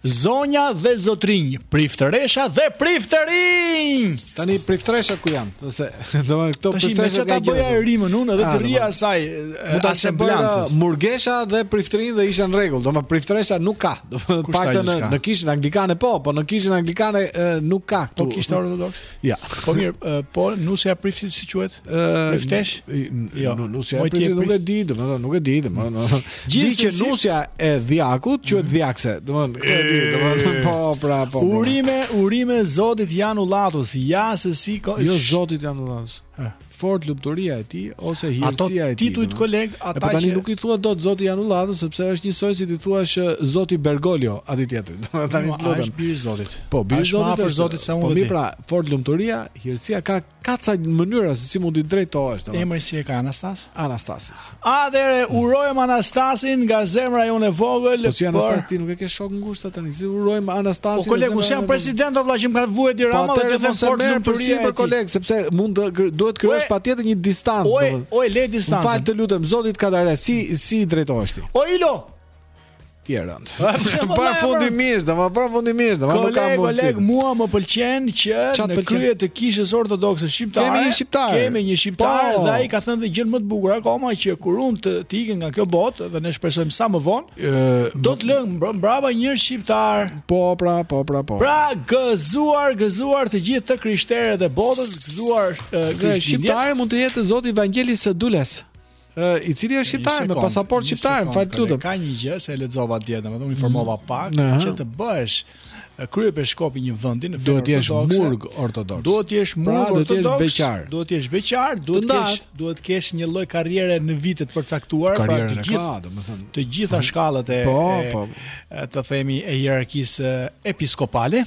Zonja dhe zotrinj, priftëresha dhe priftërinj! Tani priftëreshat ku janë? Ose domethënë këto priftëreshat që ta bëja rimën unë edhe ah, të rria asaj asaj balancës. Murgesha dhe priftërinj dhe isha në rregull. Domethënë priftëresha nuk ka. Domethënë paktën në, në kishën anglikane po, po në kishën anglikane nuk ka. Po kishën ortodokse. Ja. Po mirë, uh, po nusja e priftit si quhet? Uh, Priftesh? Jo, nusja e priftit nuk e di, domethënë nuk e di, domethënë. Gjithë di që nusja e dhjakut quhet dhjakse, domethënë e di, domethënë po pra po. po. Urime, urime zotit Janullatos, ja se si ko... Jo zotit Janullatos. Fortlumturia e tij ose hirësia e tij. Ato titujt koleg, ata po tani nuk i thua dot Zoti Janullatos sepse është njësoj si t'i thuash Zoti Bergolio atij tjetrit. Domethënë të lutem. Është bir Zotit. Po bir Zotit. Është afër Zotit se unë. Po mirë pra, fortlumturia, hirësia ka ka ca mënyra se si mund t'i drejtohesh. Emri si e ka Anastas? Anastasis. Atëherë urojmë Anastasin nga zemra jonë e vogël. Po si Anastas ti nuk e ke shok të ngushtë tani. Si urojmë Anastasin. Po kolegu, si jam president o vëlla që më ka vuajë ti po Rama dhe të them fortlumturia për koleg, sepse mund të duhet të krijosh patjetër një distancë. Oj, oj, le distancë. Fal të lutem, zotit Kadare si i drejtohesh ti. O Ilo, tjerët. Përfundimisht, domethënë përfundimisht, domethënë nuk kam mundësi. Koleg, koleg, mua më pëlqen që në krye të kishës ortodokse shqiptare. Kemi një shqiptar. Kemi një shqiptar po. dhe ai ka thënë dhe gjënë më të bukur akoma që kur unë të, të iki nga kjo botë dhe ne shpresojmë sa më vonë, do të lë mbrapa një shqiptar. Po, pra, po, pra, po. Pra, gëzuar, gëzuar të gjithë të krishterët e botës, gëzuar uh, shqiptar mund të jetë Zoti Vangelis Dules. i cili është shqiptar me pasaportë shqiptare, më fal lutem. Ka një gjë se e lexova dje, domethënë u informova mm. pak Aha. që të bëhesh kryepeshkop i një vendi duhet të jesh murg ortodoks. Duhet të jesh pra, murg pra, ortodoks. Duhet të jesh beqar, duhet të kesh duhet të kesh një lloj karriere në vite të përcaktuara, pra të gjitha, domethënë, të gjitha shkallët e po, po. të themi e hierarkisë episkopale.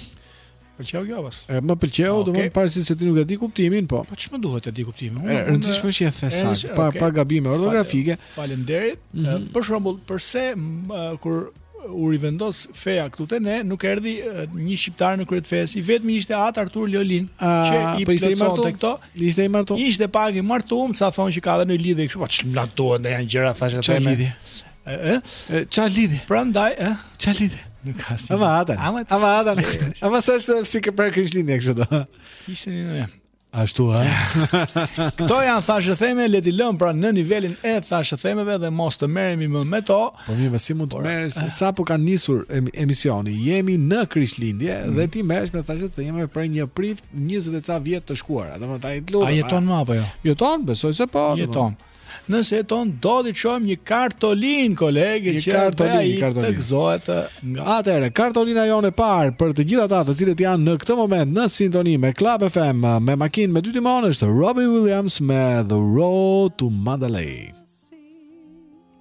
Pëlqeu jo pak. E më pëlqeu, okay. domethënë pavarësisht se ti nuk e di kuptimin, po. Po ç'më duhet të di kuptimin? Unë e rëndësishme që e the sa, pa okay. pa gabime ortografike. Faleminderit. Mm -hmm. Për shembull, përse kur u rivendos feja këtu te ne, nuk erdhi një shqiptar në krye të fesë. I vetmi ishte At Artur Liolin, që i po ishte i martuar plotësonte këto. Ishte i martuar. Ishte pak i martuar, ca thonë që ka dhe një lidhje kështu, po ç'na duhet ne, janë gjëra thashetheme. Ë, ç'a lidhje? Prandaj, ë, ç'a lidhje? Nuk ka si. Ama ata. Ama ama ata. Ama sa është si ke për Krishtinë kështu do. Kishte një ne. Ashtu ha. Kto janë thashetheme, le t'i lëmë pra në nivelin e thashethemeve dhe mos të merremi më me to. Po mirë, më si mund të merresh eh. sapo ka nisur emisioni. Jemi në Krishtlindje mm. dhe ti merresh me thashetheme për një prift 20 e ca vjet të shkuara. Domethënë ai të lutem. A jeton më apo jo? Jeton, besoj se po. Jeton. Domethën. Nëse jeton do t'i çojmë një kartolinë koleg që kartolinë, një kartolinë. të gëzohet nga. Atëherë, kartolina jonë e parë për të gjithë ata të cilët janë në këtë moment në sintoni me Club FM me makinë me dy timonë është Robbie Williams me The Road to Mandalay.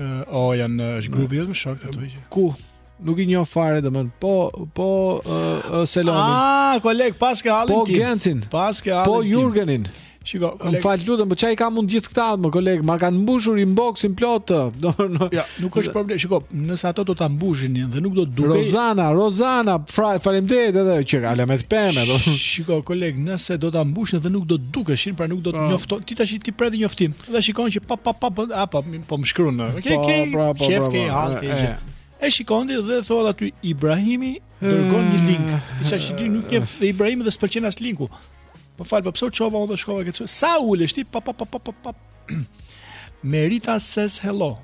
O, oh, janë eh, është grupi jot me shokët e tu që. Ku? Nuk i njoh fare domethënë. Po po uh, uh, Selami. Ah, koleg, paske hallin po ti. Po Gencin. Paske hallin. Po Jurgenin. Shiko, koleg. Më fal lutem, po ça i kam unë gjithë këta mo koleg, ma kanë mbushur inboxin plot. Do no. Ja, nuk është problem. Shiko, nëse ato do ta mbushin dhe nuk do të dukej. Rozana, Rozana, faleminderit edhe që ka lëmë të pemë. Do. Shiko, koleg, nëse do ta mbushin dhe nuk do të dukeshin, pra nuk do të ah. njofton. Ti tashti pret njoftim. Dhe shikon që pa pa pa apo po më shkruan. Po, ke ke pra, po, shef pra, ke po, hall ke gjë. E shikon ti dhe thotë aty Ibrahimi dërgon një link. Ti tashti nuk e njeh Ibrahimin dhe s'pëlqen as linku. Më fal, po pse u çova unë dhe shkova këtu? Sa ulesh ti? Pa pa pa pa pa. pa. Merita says hello.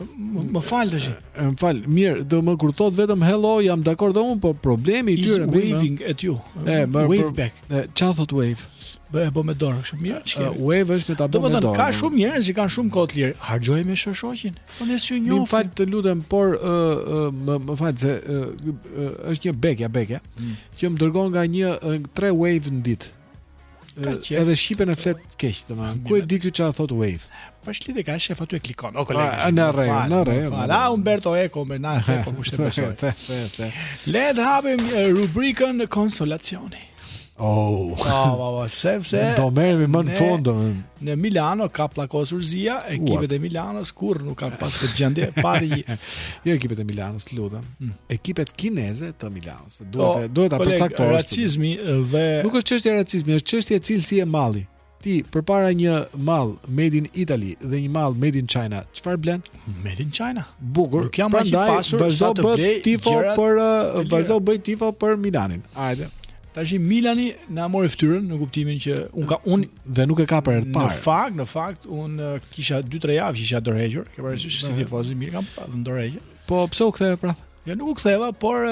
Më fal tash. Më fal. Mirë, domethënë kur thotë vetëm hello, jam dakord dhe unë, po problemi i tyre me waving at you. E, më wave back. Ça thotë wave? Bëj apo me dorë, kështu mirë. Uh, wave është ta bëj me dorë. Ka shumë njerëz që kanë shumë kohë të lirë. Harxhojnë me shoshoqin. Po ne s'i njohim. Më fal të lutem, por ë ë më më fal se është një bekja, bekja mm. që më dërgon nga një tre wave në ditë. Edhe shqipen e flet keq, domethënë. Ku e di ky çfarë thotë wave? Po thjesht e ka sheh aty e klikon. O kolega. Në rre, në rre. Fal Umberto Eco më na tha po kush e beson. Le të hapim rubrikën konsolacioni. Oh, oh, oh, oh sepse do merremi më në fund domethënë. Në Milano ka pllakosur zia, ekipet e Milanos kurrë nuk kanë pas këtë gjendje, pari një. Jo ekipet e Milanos, lutem. Mm. Ekipet kineze të Milanos. Duhet oh, duhet ta përcaktosh. Racizmi dhe Nuk është çështje racizmi, është çështje cilësie malli. Ti, përpara një mall made in Italy dhe një mall made in China, çfarë blen? Made in China. Bukur. Nuk jam aq i pasur sa të blej. Tifo për, vazhdo bëj tifo për Milanin. Hajde. Tashi Milani na mori fytyrën në kuptimin që u mund, ka humb dhe nuk e ka për herë të parë. Në fakt, në fakt unë kisha 2-3 javë që isha dorëhequr, ke parasysh si tifoz i mirë kam dorëhequr. Po pse u ktheve prapë? Jo nuk u ktheva, por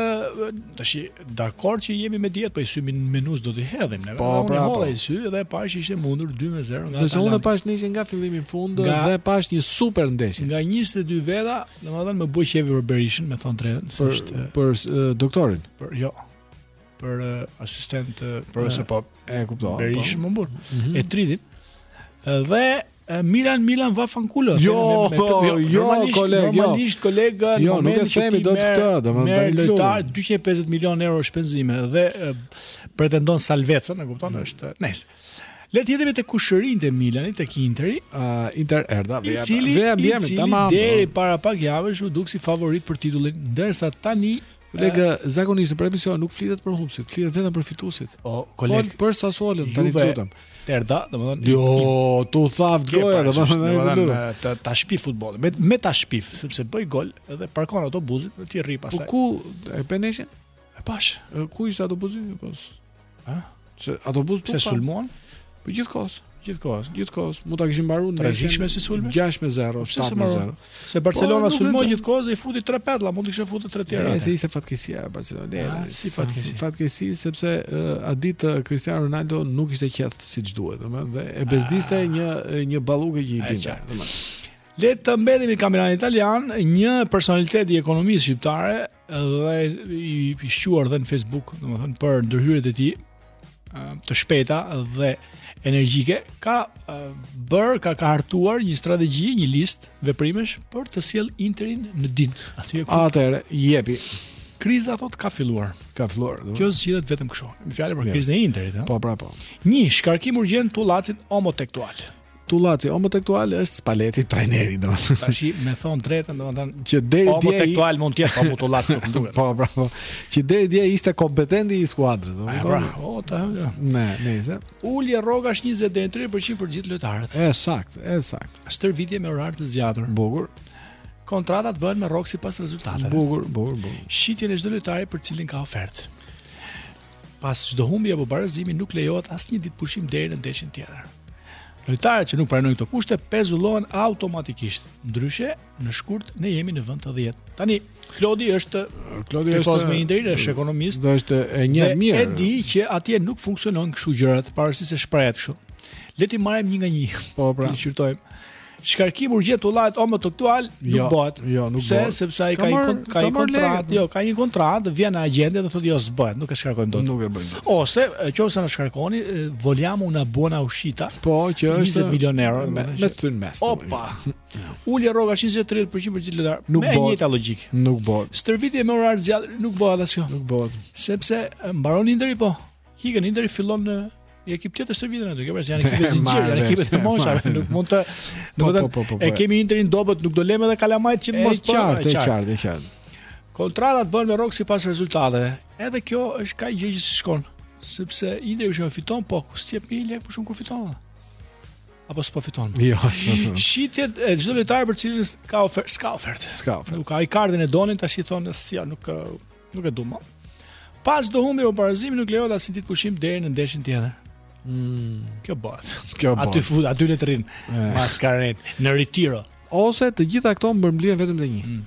tash dakord që jemi me dietë, po një sy menusë do t'i hedhim ne. Po, unë pra, hodha po. një sy dhe pashë që ishte mundur 2-0 nga. Domethënë unë pashë ndeshjen nga fillimi në fund nga, dhe pashë një super ndeshje. Nga 22 veta, domethënë m'u bë qejfi për Berishën, me thënë të drejtën, për është, për uh, doktorin. Për jo. Për uh, asistent, për ose po. E kuptoj. Po. Berishën më mbur. Mm -hmm. Etritin. Dhe Milan Milan va fankulo. Jo, me, me, jo, jo, normalisht, koleg, jo. normalisht jo. kolega jo, momentin nuk e themi do të këtë, domethënë lojtar 250 milionë euro shpenzime dhe e, pretendon salvecën, e kupton, mm. është nice. Le të mbetemi te kushërinjtë e Milanit tek Interi, uh, Inter merda, veja. I cili, veja, i cili tamam, deri para pak javësh u duk si favorit për titullin, ndërsa tani Kolega, uh, zakonisht në emision nuk flitet për humbësit, flitet vetëm për fituesit. O, koleg, Fol për Sassuolën tani të lutem. Terda, domethënë. Jo, t'u thaftë goja, domethënë, domethënë ta, ta shpif futbollin. Me me ta shpif, sepse bën gol dhe parkon autobuzin dhe ti rri pastaj. Po ku e pe ndeshjen? E pashë, ku ishte autobuzi? Po Ë? Çë autobus pse sulmuan? Po gjithë kohës, gjithë kohës, gjithë kohës. Mund ta kishin mbaruar në rrezik si sulme. 6 me 0, 7 me 0. Se po, Barcelona po, sulmoi gjithë kohës dhe i futi 3 petlla, mund të kishte futur 3 tjera. Nëse ishte fatkeqësia e Barcelonës. Ah, si fatkeqësi. Fatkeqësi sepse uh, atë ditë eh, Cristiano Ronaldo nuk ishte qethur siç duhet, domethënë dhe e bezdiste ah. një një balluke që i binte, domethënë. Le të mbetemi te kampionati italian, një personalitet i ekonomisë shqiptare Edhe i shquar dhe në Facebook, domethënë, për ndërhyrjet e tij, të shpejta dhe energjike, ka bërë, ka ka hartuar një strategji, një listë veprimesh për të sjellë Interin në binarë. Aty e ku... Atëherë, jepi. Kriza thotë ka filluar. Ka filluar. Kjo zgjidhet vetëm kështu. Bën fjalë për krizën e Interit, ha. Po, pra, po. Një shkarkim urgjent i tullacit homotektual. Tullaci homotektual është Spalletti trajneri do. Tash me thënë të drejtën domethënë që deri dje homotektual mund të jetë apo Tullaci nuk duket. Po po po. Që deri dje ishte kompetenti i skuadrës domethënë. Pra, o ta. Ne, nejse. Ulje rrogash 20 deri 30% për të gjithë lojtarët. E saktë, e saktë. Stërvitje me orar të zgjatur. Bukur. Kontratat bëhen me rrogë sipas rezultateve. Bukur, bukur, bukur. Shitjen e çdo lojtari për të cilin ka ofertë. Pas çdo humbjeje apo barazimi nuk lejohet asnjë ditë pushim deri në ndeshjen tjetër. Lojtarët që nuk pranojnë këto kushte pezullohen automatikisht. Ndryshe, në shkurt ne jemi në vend të 10. Tani Klodi është Klodi është tifoz me Interin, është ekonomist. Do është e njeh dhe mirë. E di që atje nuk funksionojnë kështu gjërat, pavarësisht se shprehet kështu. Le t'i marrim një nga një. Po pra. T'i shqyrtojmë. Shkarkim urgjent tullacit homotektual nuk jo, bëhet. Jo, nuk se, bëhet. Sepse ai ka një kont, ka një kontratë, jo, ka një kontratë, vjen agjenti dhe thotë jo s'bëhet, nuk e shkarkojmë dot. Nuk e bëjmë. Ose, nëse na shkarkoni, vogliamo una buona uscita. Po, që është 20 milionë euro me me thy n'mes. Opa. Ulje rrogash 20-30% për gjithë lojtarët. Nuk bëhet. Me të njëjtën logjikë. Nuk bëhet. Stërvitje me orar të zgjatur, nuk bëhet asgjë. Nuk bëhet. Sepse mbaron Interi po. Ikën Interi fillon në një ekip tjetër se vitën aty, ke parasysh janë ekipe zinxhir, janë ekipe të mosha, nuk mund të, po, domethënë, po, po, e kemi Interin dobët, nuk do lëmë edhe kalamajt që mos po. Qartë, e qartë, e qartë. Kontratat bëhen me rrogë sipas rezultateve. Edhe kjo është një gjë që shkon, sepse Interi që fiton, po ku s'jep një lek më shumë kur fiton. Apo s'po fiton. Jo, s'po. Shitjet e çdo lojtari për cilin ka ofertë, s'ka ofertë. S'ka ofertë. Nuk ka Icardin e donin tash i thonë se jo, nuk Nuk e dua më. Pas çdo humbje apo barazimi nuk lejohet asnjë ditë pushim deri në ndeshjen tjetër. Mm. Kjo bëhet. Kjo bëhet. Aty fut, aty le të rrin. Maskaret në ritiro. Ose të gjitha këto përmblidhen vetëm te një. Mm.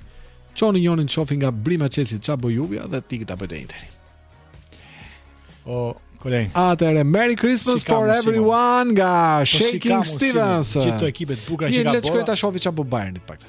Çoni njërin të shofi nga brima e çelësit ça bën Juvja dhe fiks atë të bëjë Interi. O koleg. Atëre Merry Christmas everyone nga po Shakin' Stevens. Gjithë ekipet bukura që ka bërë. Ne le të shkojmë ta shohim çfarë po bëjnë pak.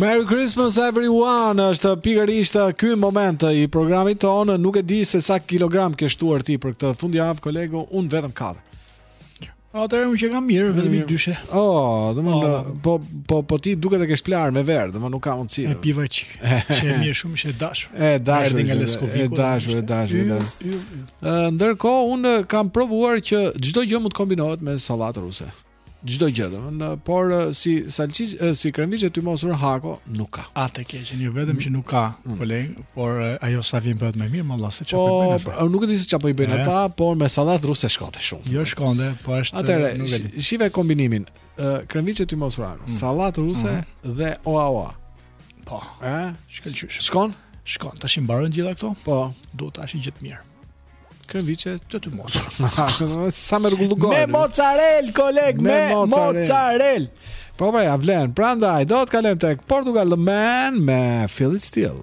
Merry Christmas everyone. Është pikërisht ky moment i programit tonë. Nuk e di se sa kilogram ke shtuar ti për këtë fundjavë, koleg, unë vetëm katër. Atëherë unë që jam mirë, vetëm një dyshe. Oh, domethënë po po po ti duhet të kesh plar me verë, domethënë nuk ka mundësi. E piva një çik. Qe e mirë shumë, qe e dashur. E dashur nga Leskoviku. E dashur, e dashur. Ë ndërkohë unë kam provuar që çdo gjë mund të kombinohet me sallatë ruse. çdo gjë domethënë, por si salçiç, si kremviçe tymosur Hako nuk ka. Ah të keqen, jo vetëm që nuk ka, mm. koleg, por ajo sa vjen bëhet më mirë, vallai se çfarë po, bëjnë ata. Po, nuk e di se çfarë po bëjnë ata, por me sallat ruse shkonte shumë. Jo shkonte, po është Atëre, nuk e di. Shihe kombinimin, kremviçe tymosur Hako, mm. sallat ruse mm. dhe oa oa. Po. Ë, shkëlqyeshëm. Shkon? Shkon, tash i mbarojnë gjitha këto? Po, duhet tash i gjithë mirë. Kremviçe të tymos. Sa më lëng goja. Me mozzarel, koleg, me, me mozzarel. Po pra, ia vlen. Prandaj do të kalojmë tek Portugal The Man me Feel It Still.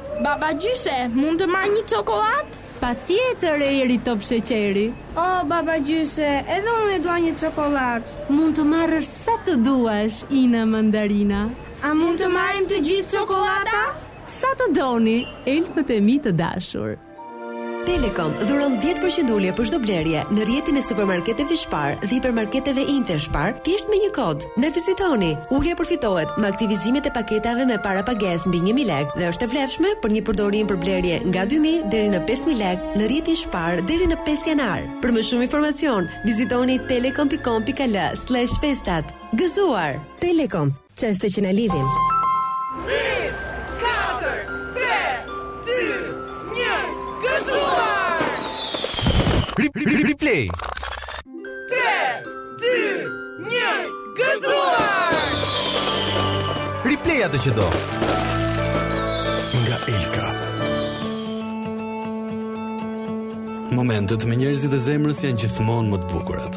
Babagjysh, a mund të marr një çokollatë? Patjetër Eri top sheqeri. O babagjysh, edhe unë dua një çokollatë. Mund të marrësh sa të duash, Ina mandarina. A mund të marrim të gjithë çokollata? Sa të doni, elfët e mi të dashur. Telekom dhuron 10% ulje për çdo blerje në rrjetin e supermarketeve Spar dhe hipermarketeve Interspar thjesht me një kod. Na vizitoni! Ulja përfitohet me aktivizimet e paketave me parapagesë mbi një mijë lekë dhe është e vlefshme për një përdorim për blerje nga dy mijë deri në pesë mijë lekë në rrjetin Spar deri në pesë janar. Për më shumë informacion, vizitoni telekom.com.al/festat. Gëzuar! Telekom. Çaste që na lidhin. Pesë! Katër! Tre! Dy! Një! Gëzuar! Replay! Tre! Dy! Një! Gëzuar! Replay atë që do! Nga Elka Momentet me njerëzit e zemrës janë gjithmonë më të bukurat.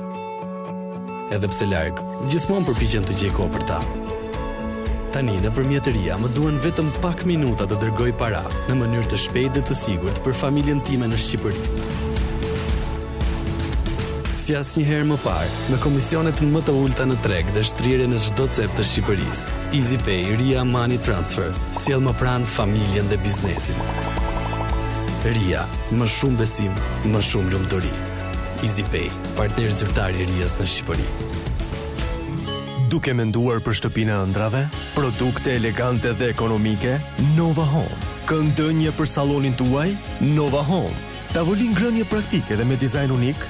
Edhe pse larg, gjithmonë përpiqem të gjej kohë për ta. Tani nëpërmjet RIA më duhen vetëm pak minuta të dërgoj para në mënyrë të shpejtë dhe të sigurt për familjen time në Shqipëri. Si asnjëherë më parë, me komisionet më të ulëta në treg dhe shtrirje në çdo cep të Shqipërisë, EasyPay RIA Money Transfer sjell më pranë familjen dhe biznesin. RIA, më shumë besim, më shumë lumturi. EasyPay, partner zyrtar i Rias në Shqipëri. Duke menduar për shtëpinë e ëndrrave, produkte elegante dhe ekonomike? Nova Home. Kënd ndenje për sallonin tuaj? Nova Home. Tavolinë ngrënieje praktike dhe me dizajn unik?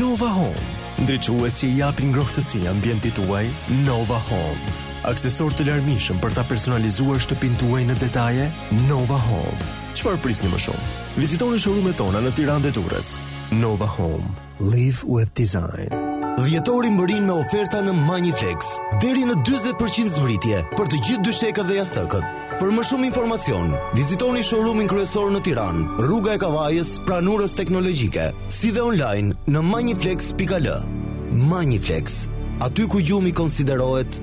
Nova Home. Ndriçues që i japin ngrohtësi ambientit tuaj? Nova Home. Aksesorë të larmishëm për ta personalizuar shtëpinë tuaj në detaje? Nova Home. Çfarë prisni më shumë? Vizitoni showroom-et tona në Tiranë dhe Durrës. Nova Home, live with design. Dhjetori mbërrin me oferta në Magniflex, deri në 40% zbritje për të gjithë dyshekët dhe jastëkët. Për më shumë informacion, vizitoni showroomin kryesor në Tiranë, Rruga e Kavajës, pranë Urës Teknologjike, si dhe online në magniflex.al. Magniflex, aty ku gjumi konsiderohet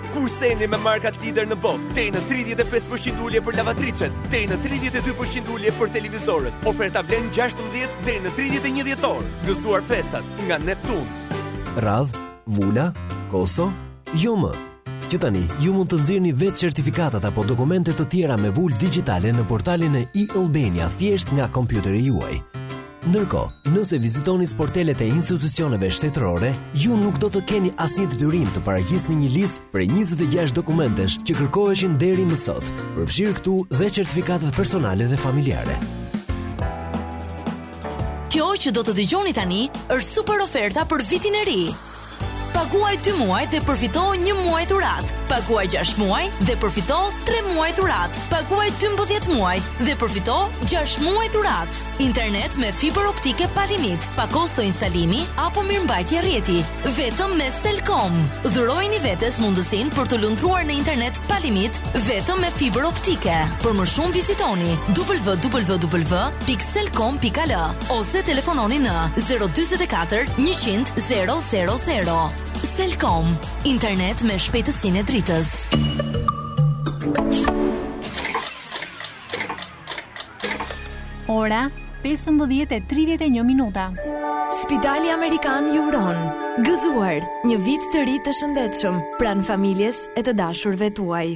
Kurseni me markat lider në botë, deri në 35% ulje për lavatriçet, deri në 32% ulje për televizorët. Oferta vlen 16 deri në 31 dhjetor. Gëzuar festat nga Neptun. Radhë, vula, kosto, jo më. Që tani ju mund të nxirrni vetë certifikatat apo dokumente të tjera me vulë digjitale në portalin e-Albania thjesht nga kompjuteri juaj. Ndërkohë, nëse vizitoni sportelet e institucioneve shtetërore, ju nuk do të keni asnjë detyrim të paraqisni një listë prej 26 dokumentesh që kërkoheshin deri më sot, përfshirë këtu dhe certifikatat personale dhe familjare. Kjo që do të dëgjoni tani është super oferta për vitin e ri. Paguaj dy muaj dhe përfito një muaj dhuratë. Paguaj 6 muaj dhe përfito 3 muaj dhuratë. Paguaj 12 muaj dhe përfito 6 muaj dhuratë. Internet me fibër optike pa limit, pa kosto instalimi apo mirëmbajtje rrjeti. Vetëm me Selcom. Dhurojini vetes mundësinë për të lundruar në internet pa limit vetëm me fibër optike. Për më shumë vizitoni www.selcom.al ose telefononi në 044 100 000. Selcom, internet me shpejtësinë e dritës. Ora 15:31 minuta. Spitali Amerikan ju uron gëzuar një vit të ri të shëndetshëm pranë familjes e të dashurve tuaj.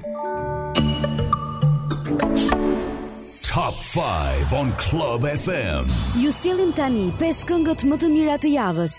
Top 5 on Club FM. Ju sjellim tani 5 këngët më të mira të javës.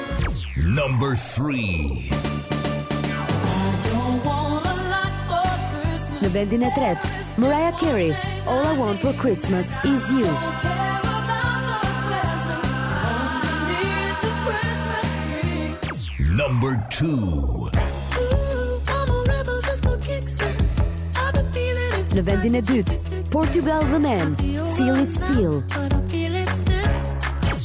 Number 3 Në vendin e tretë, Mariah Carey, All I Want for Christmas is You. Number 2 Në vendin e dytë, Portugal The Man, Feel It Still.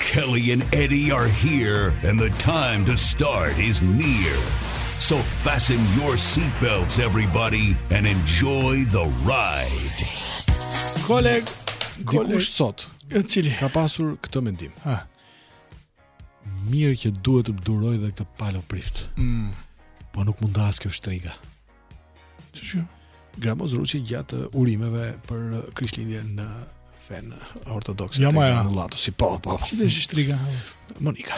Kelly and Eddie are here and the time to start is near. So fasten your seat belts everybody and enjoy the ride. Koleg, koleg sot, i cili ka pasur këtë mendim. Ha. Mirë që duhet të duroj dhe këtë palo prift. Mm. Po nuk mund të as kjo shtriga. Që që? Gramoz Ruçi gjatë urimeve për krishtlindje në fenë ortodokse ja, të Lato si po po. po. Cili është shtriga? Monika.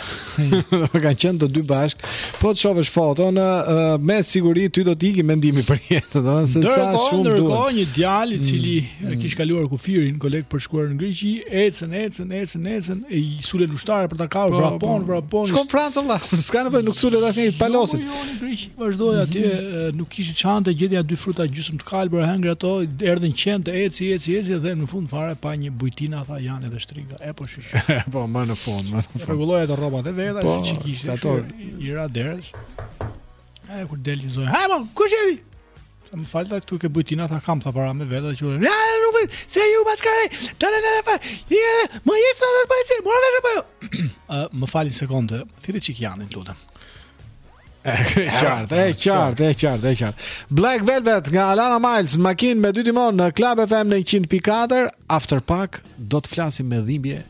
Më kanë qenë të dy bashkë. Po të shohësh foton, uh, me siguri ty do të ikë mendimi për jetën, do se sa shumë duhet. Ndërkohë një djalë i mm, cili mm, mm. kish kaluar kufirin, koleg për të shkuar në Greqi, ecën, ecën, ecën, ecën e i sulen ushtarët për ta kapur po, vrapon, po. vrapon. Shkon Francë valla. S'ka nevojë nuk sulet asnjë pas tij. Jo, jo, jo, në Greqi. Vazhdoi atje, nuk kishte ç'hante, gjeti aty dy fruta gjysmë të kalbura, hëngri ato, erdhën qentë eci, eci, eci dhe në fund fare pa një bujtinë tha Jani edhe shtriga. E po shysh. po më në fund, më në fund. Rregulloi ato rrobat e veta, po, siç i kishte. Ato i ra derës. Ai kur del e zonja. Ha, po, kush jeni? Më fal tha këtu ke bujtina tha kam tha para me vete që urë. Ja, nuk vë, se ju pas ka. Ta la la la. Ja, më i thon atë bëj çim, mora vetë po. Ë, më fal një sekondë. Thirre çik Janin këtu. E qartë, e qartë, e qartë, e qartë. Black Velvet nga Alannah Myles, makinë me dy timonë në Club FM në 100.4, after pak do të flasim me dhimbje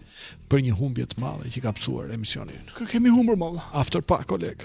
për një humbje të madhe që ka pësuar emisioni ynë. Kë kemi humbur mall? After pak koleg.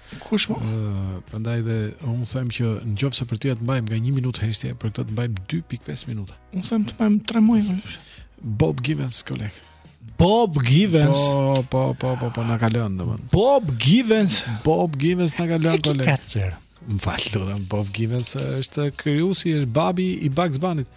Kush më? Uh, prandaj dhe unë them që në qoftë se për të tjerët mbajmë nga 1 minutë heshtje, për këtë të mbajmë 2.5 minuta. Unë them të mbajmë 3 muaj më lër. Bob Givens koleg. Bob Givens. Po, po, po, po, po na ka lënë domon. Bob Givens. Bob Givens na ka lënë koleg. Më fal, lutem, Bob Givens është krijuesi, është babi i Bugs Bunny-t.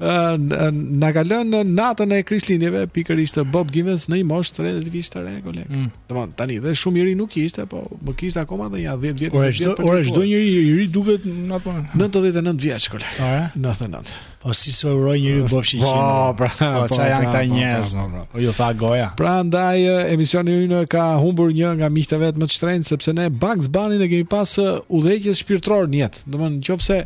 na ka lënë në natën e Krishtlindjeve pikërisht Bob Givens në një moshë goxha të re koleg. Mm. Domthon tani dhe shumë i ri nuk ishte, po mund të kishte akoma dhe ja 10 vjet. Ora çdo ora çdo njeri i ri duket na po 99 vjeç koleg. Po 99. Po si s'e uroi njeri u bëfsh 100. Po, pra, po, po, çfarë janë këta njerëz? Po ju thaftë goja. Prandaj emisioni ynë ka humbur një nga miqtë e vet më të shtrenjtë sepse ne Bugs Bunny-n e kemi pas udhëheqës shpirtëror në jetë. Domthon nëse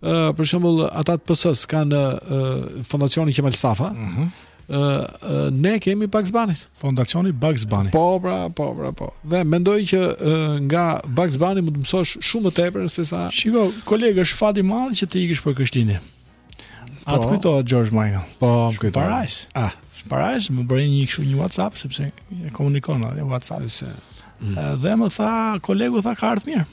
Uh, për shembull, ata të PS-s kanë uh, Fondacionin Qemal Stafa. Ëh. Uh -huh uh, ne kemi Bugs Bunny. Fondacioni Bugs Bunny. Po, pra, po, pra, po. Dhe mendoj që uh, nga Bugs Bunny mund të mësosh shumë më tepër se sa Shiko, koleg, është fat i madh që të ikësh për Krishtlindje. A të po. kujtohet George Michael? Po, më kujtohet. Parajsë. Ah, pardje më bëri një kështu një WhatsApp sepse e komunikon në WhatsApp se. Mm. Dhe më tha koleg tha ka ardhur mirë.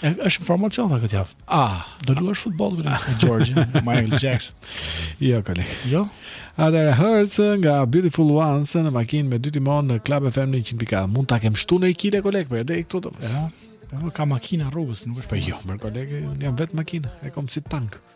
E, është informacion tha këtë javë. Ah, do luash futboll me George, Michael Jackson. Jo, koleg. Jo. Atëherë Hurts me Beautiful Ones në Makinë me dy timonë në Club FM 100.4. Mund ta kem shtuar ndonjë kile koleg, po edhe këtu domos. Ja. Po ka makina rrugës, nuk është. Po jo, mër koleg, jam vetë makinë, e kam si tank.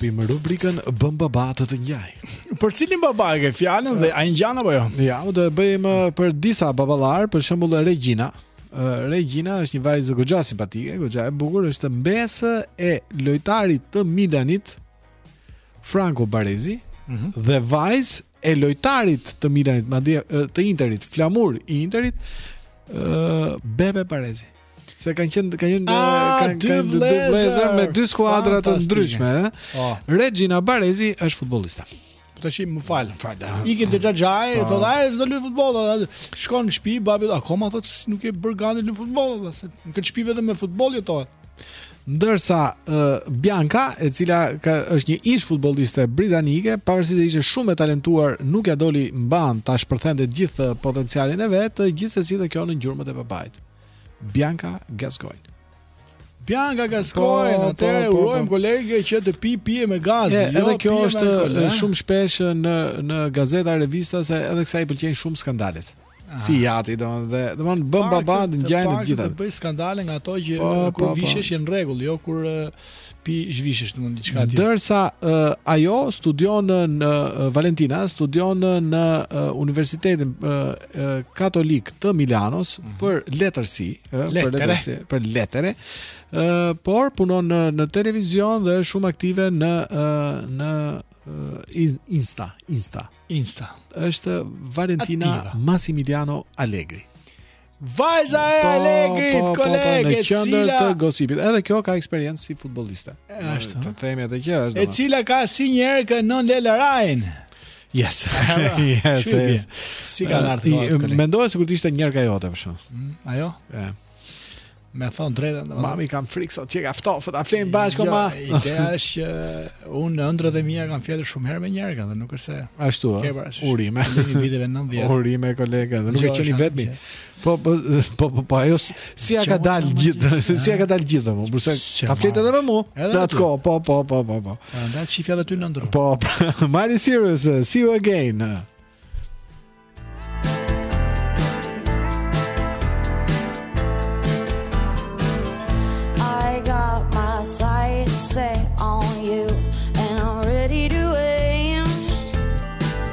hapim rubrikën Bëmë baba të të ngjaj. Për cilin baba e ke fjalën dhe a i ngjan apo jo? Ja, do e bëjmë uh, për disa baballar, për shembull Regjina. Uh, Regjina është një vajzë goxha simpatike, goxha e bukur, është mbesë e lojtarit të Milanit, Franco Baresi mm -hmm. dhe vajzë e lojtarit të Milanit, të Interit, flamur i Interit, ë Beppe Baresi. Se kanë qenë kanë qenë ah, kanë dy vëllezër me dy skuadra të ndryshme, ëh. Oh. Regina Baresi është futbolliste. Po tash më fal, më fal. Ikën te xhaxhai, po. thotë ai s'do luash futboll, atëherë shkon në shtëpi, babi akoma thotë si nuk je bërë gati në futboll, atë se në këtë shtëpi vetëm me futboll jetohet. Ndërsa uh, Bianca, e cila ka, është një ish futbolliste britanike, pavarësisht se ishte shumë e talentuar, nuk ia doli mbanë ta shpërthente gjithë potencialin e vet, gjithsesi dhe kjo në gjurmët e babait. Bianca Gascoigne. Bianca Gascoigne, po, atë po, po, urojmë po. kolegëve që të pi pije me gaz. E, jo, edhe kjo është alkohol, eh? shumë shpesh në në gazeta, revista se edhe kësaj i pëlqejnë shumë skandalet. Aha. Si i ati, domethënë, dhe domethënë bëmë baba të ngjajnë të gjitha. Të bëj skandale nga ato që po, kur po, vishesh janë në rregull, jo kur uh, pi zhvishesh domethënë diçka tjetër. Ndërsa uh, ajo studion uh, Valentina, studion në uh, Universitetin uh, katolik të Milanos mm -hmm. për letërsi, letere. për letërsi, për letere. Ë por punon në në televizion dhe është shumë aktive në në Insta, Insta. Insta. Është Valentina Attiva. Massimiliano Allegri. Vajza e po, Allegrit, po, po, po kolege, po, në qendër cila... të gosipit. Edhe kjo ka eksperiencë me futbollistë. Ashtu. Të themi atë që është. E cila ka si një herë që non Lel Rajn. Yes. yes. yes. Si ka ardhur uh, kjo këngë? Mendoj sikur të ishte një nga jote për shkak. Mm, ajo? Ja. Me thënë të drejtën. Mami kam frikë sot, ti ke ftohtë, të flemë bashkë jo, ma. Ideja është që unë në ëndrrat e mia kam fjetur shumë herë me njerkën, nuk është se. Ashtu. Urime. Në viteve 90. Urime kolega, dhe nuk qenke i vetmi. Po po po po po ajo s'i ka ndarë gjithë, s'i ka ndarë gjithë, po, po se ka fjetur edhe me mua. Në atë kohë, po po po po po. Prandaj shihja edhe ty në ëndërr. Po, Miley Cyrus, uh, see you again. I got my sights set on you.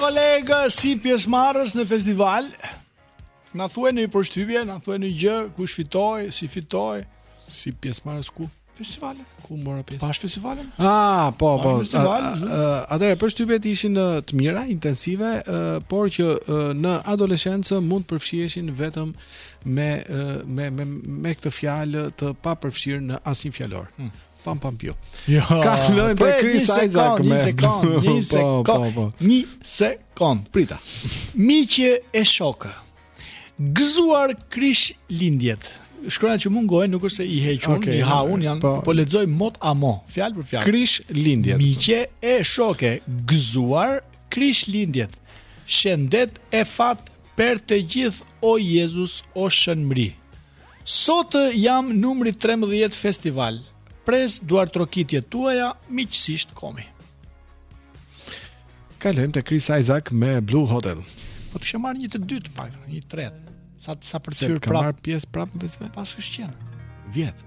Kolegë, si pjesëmarrës në festival, na thuaj një përshtypje, na thuaj një gjë, kush fitoi, si fitoi. Si pjesëmarrës ku? Festivalin. Ku mora pjesë? Pashë festivalin? Ah, po, po. Atëherë, përshtypjet ishin të mira, intensive, por që në adoleshencë mund të përfshiheshin vetëm me me me me këtë fjalë të papërfshirë në asnjë fjalor. Hmm. Pam pam pio. Jo. Kalojmë po, te Chris Isaak me. Një sekond, një po, sekond. Po, po, po. Një sekond, prit. Miq e shokë. Gëzuar Krishtlindjet shkronjat që mungojnë, nuk është se i heq unë, okay, i ha unë, janë po, po i lexoj mot a mot, fjalë për fjalë. Krish lindjet. Miqe e shoke, gëzuar krish lindjet. Shendet e fat per te gjith o Jezus o Shën Mri. Sotë jam numri trembëdhjetë festival, pres duartrokitjet tuaja miqësisht komi. Kalojmë te Chris Isaak me Blue Hotel. Po të kisha marrë një të dytë pak, një të tretë. Sa sa për të qenë prapë pjesë prapë në festival. Pas kujt qe? Vjet.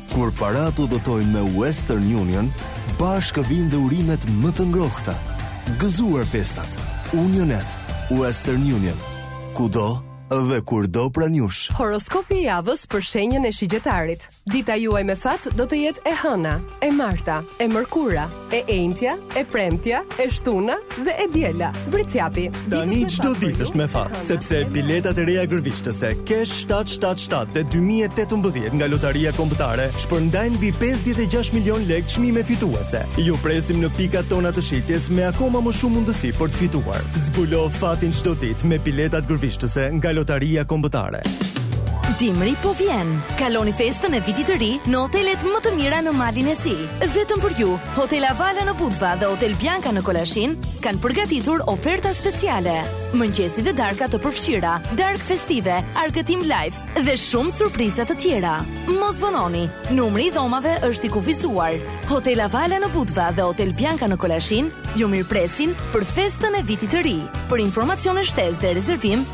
Kur paratë udhëtojnë me Western Union, bashkë vijnë dhe urimet më të ngrohta. Gëzuar festat! Unionet, Western Union, kudo dhe kurdo pranë jush. Horoskopi i javës për shenjën e Shigjetarit. Dita juaj me fat do të jetë e hëna, e marta, e mërkura. E enjtja, e premtja, e shtuna dhe e diela. Bricjapi. Tani çdo ditë është me fat, sepse biletat e reja gërvishtëse Cash 777 dhe 2018 nga Lotaria Kombëtare shpërndajnë mbi 56 milion lekë çmime fituese. Ju presim në pikat tona të shitjes me akoma më shumë mundësi për të fituar. Zbulo fatin çdo ditë me biletat gërvishtëse nga Lotaria Kombëtare. Dimri po vjen. Kaloni festën e vitit të ri në hotelet më të mira në Malin e Zi. Vetëm për ju, Hotel Avala në Budva dhe Hotel Bianca në Kolashin kanë përgatitur oferta speciale. Mëngjesi dhe darka të përfshira, darkë festive, argëtim live dhe shumë surpriza të tjera. Mos vononi, numri i dhomave është i kufizuar. Hotel Avala në Budva dhe Hotel Bianca në Kolashin ju mirëpresin për festën e vitit të ri. Për informacione shtesë dhe rezervim,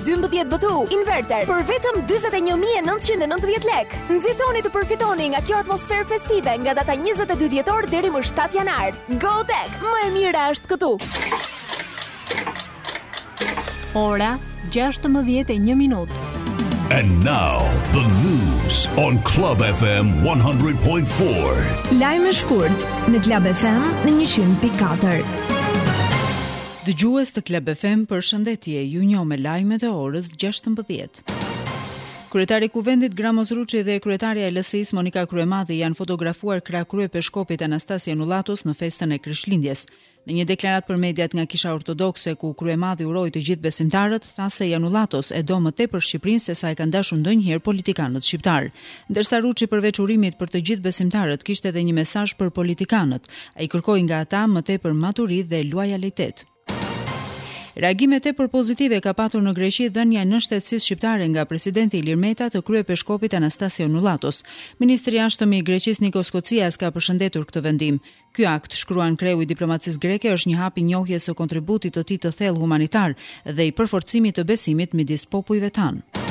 12 BTU inverter për vetëm 41990 lek. Nxitoni të përfitoni nga kjo atmosferë festive nga data 22 dhjetor deri më 7 janar. Go Tech, më e mira është këtu. Ora 16:01 minutë. And now the news on Club FM 100.4. Lajme shkurt në Club FM në 100.4. Dëgjues të Club FM përshëndetje, ju njoh me lajmet e orës gjashtëmbëdhjetë. Kryetari i Kuvendit Gramoz Ruçi dhe kryetarja e LSI-së Monika Kryemadhi janë fotografuar krah kryepeshkopit Anastas Janullatos në festën e Krishtlindjes. Në një deklaratë për mediat nga Kisha Ortodokse ku Kryemadhi uroi të gjithë besimtarët, tha se Janullatos e do më tepër Shqipërinë sesa e kanë dashur ndonjëherë politikanët shqiptarë. Ndërsa Ruçi përveç urimit për të gjithë besimtarët kishte edhe një mesazh për politikanët. Ai kërkoi nga ata më tepër maturi dhe luajalitet. Reagime tepër pozitive ka patur në Greqi dhënia e nënshtetësisë shqiptare nga presidenti Ilir Meta të kryepeshkopit Anastas Janullatos. Ministri i Jashtëm i Greqisë Nikos Kocias ka përshëndetur këtë vendim. Ky akt, shkruan kreu i diplomacisë greke, është një hap i njohjes së kontributit të tij të thellë humanitar dhe i përforcimit të besimit midis popujve tanë.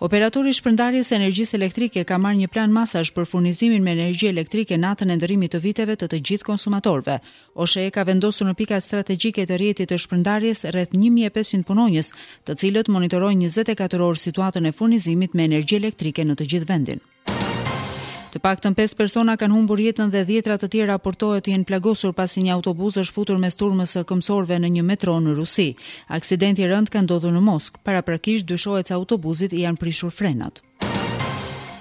Operatori i shpërndarjes së energjisë elektrike ka marrë një plan masash për furnizimin me energji elektrike natën e ndërrimit të viteve të të gjithë konsumatorëve. OSHEE ka vendosur në pikat strategjike të rrjetit të shpërndarjes rreth 1500 punonjës, të cilët monitorojnë 24 orë situatën e furnizimit me energji elektrike në të gjithë vendin. Të paktën pesë persona kanë humbur jetën dhe dhjetëra të tjerë raportohet të jenë plagosur pasi një autobus është futur mes turmës së këmbësorëve në një metro në Rusi. Aksidenti i rëndë ka ndodhur në Moskë. Paraprakisht dyshohet se autobusit i janë prishur frenat.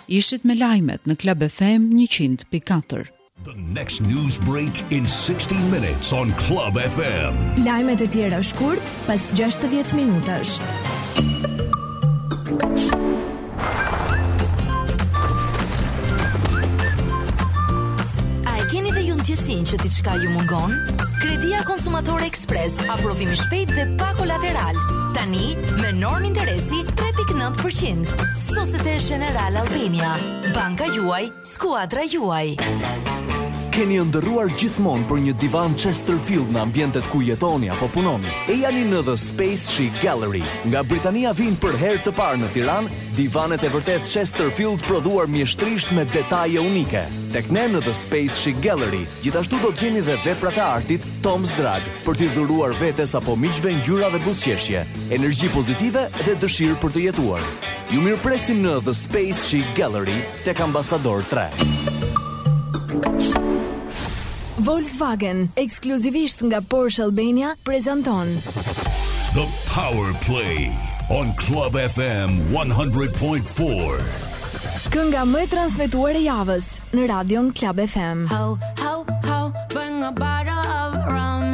Ishit me lajmet në Club FM 100.4. The next news break in 60 minutes on Club FM. Lajmet e tjera shkurt pas 60 minutash. A e keni dhe ju ndjesinë që diçka ju mungon? Kredia Konsumatore Express, aprovim i shpejtë dhe pa kolateral. Tani, me normë interesi 3.9%. Societe Generale Albania, banka juaj, Skuadra juaj. Keni ëndërruar gjithmonë për një divan Chesterfield në ambientet ku jetoni apo punoni. Ejani në The Space Chic Gallery. Nga Britania vijnë për herë të parë në Tiranë, divanet e vërtetë Chesterfield prodhuar mjeshtrisht me detaje unike. Tek ne në The Space Chic Gallery, gjithashtu do të gjeni dhe veprat e artit Tom's Drag për t'i dhuruar vetes apo miqve ngjyra dhe buzëqeshje, energji pozitive dhe dëshirë për të jetuar. Ju mirëpresim në The Space Chic Gallery Tek Ambasador 3. Volkswagen, ekskluzivisht nga Porsche Albania, prezanton The Power Play on Club FM 100.4. Kënga më e transmetuar e javës në radion Club FM. Ho ho ho bring a bottle of rum.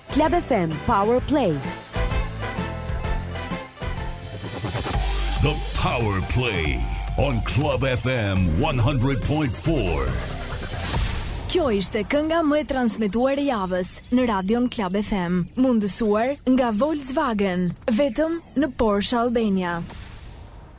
Club FM Power Play. The Power Play on Club FM 100.4. Kjo ishte kënga më e transmetuar e javës në radion Club FM, mundësuar nga Volkswagen, vetëm në Porsche Albania.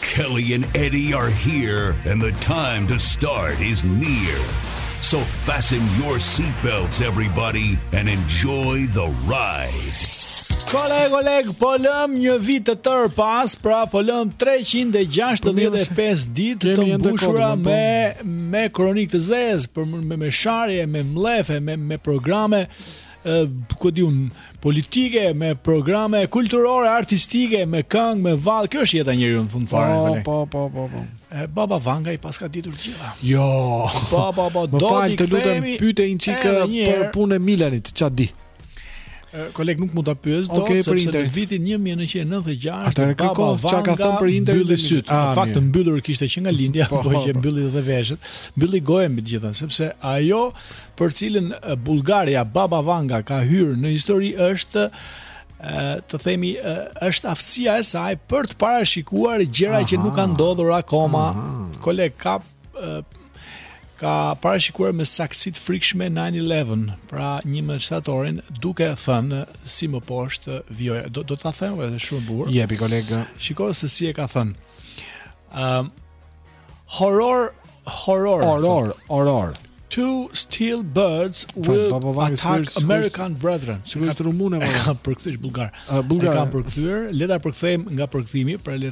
Kelly and Eddie are here and the time to start is near. So fasten your seat belts everybody and enjoy the ride. Koleg, koleg, po lëmë një vit të tërë pas, pra po lëmë 365 ditë të mbushura po. me me kronikë të zezë, për me me sharje, me mllefe, me me programe. ku di unë politike me programe kulturore artistike me këngë me valle kjo është jeta e njeriut në fund fare po, po po po po e Baba Vanga i paska ditur të gjitha jo po po po do të të lutem pyete një çikë për punën e Milanit ça di Koleg nuk mund ta pyes dot okay, sepse në vitin 1996 Ata Baba Vanga ka thënë për Inter dhe sytë. Në fakt të mbyllur kishte që nga lindja, po, po që po. mbylli dhe veshët, mbylli gojën me të gjitha, sepse ajo për të cilën bullgarja Baba Vanga ka hyrë në histori është të themi është aftësia e saj për të parashikuar gjëra që nuk kanë ndodhur akoma. Koleg ka ka parashikuar me saktësi të frikshme 9/11, pra 11 shtatorin duke thënë si më poshtë vijon. Do do ta them edhe shumë bukur. Jepi koleg. Shiko se si e ka thënë. Ëm Horror, horror. Horror, horror. Two steel birds will attack American brethren. Sigurisht rumune më? Po. E kam përkthyer bullgare. Bullgare e kam përkthyer. Le ta përkthejmë nga përkthimi, pra le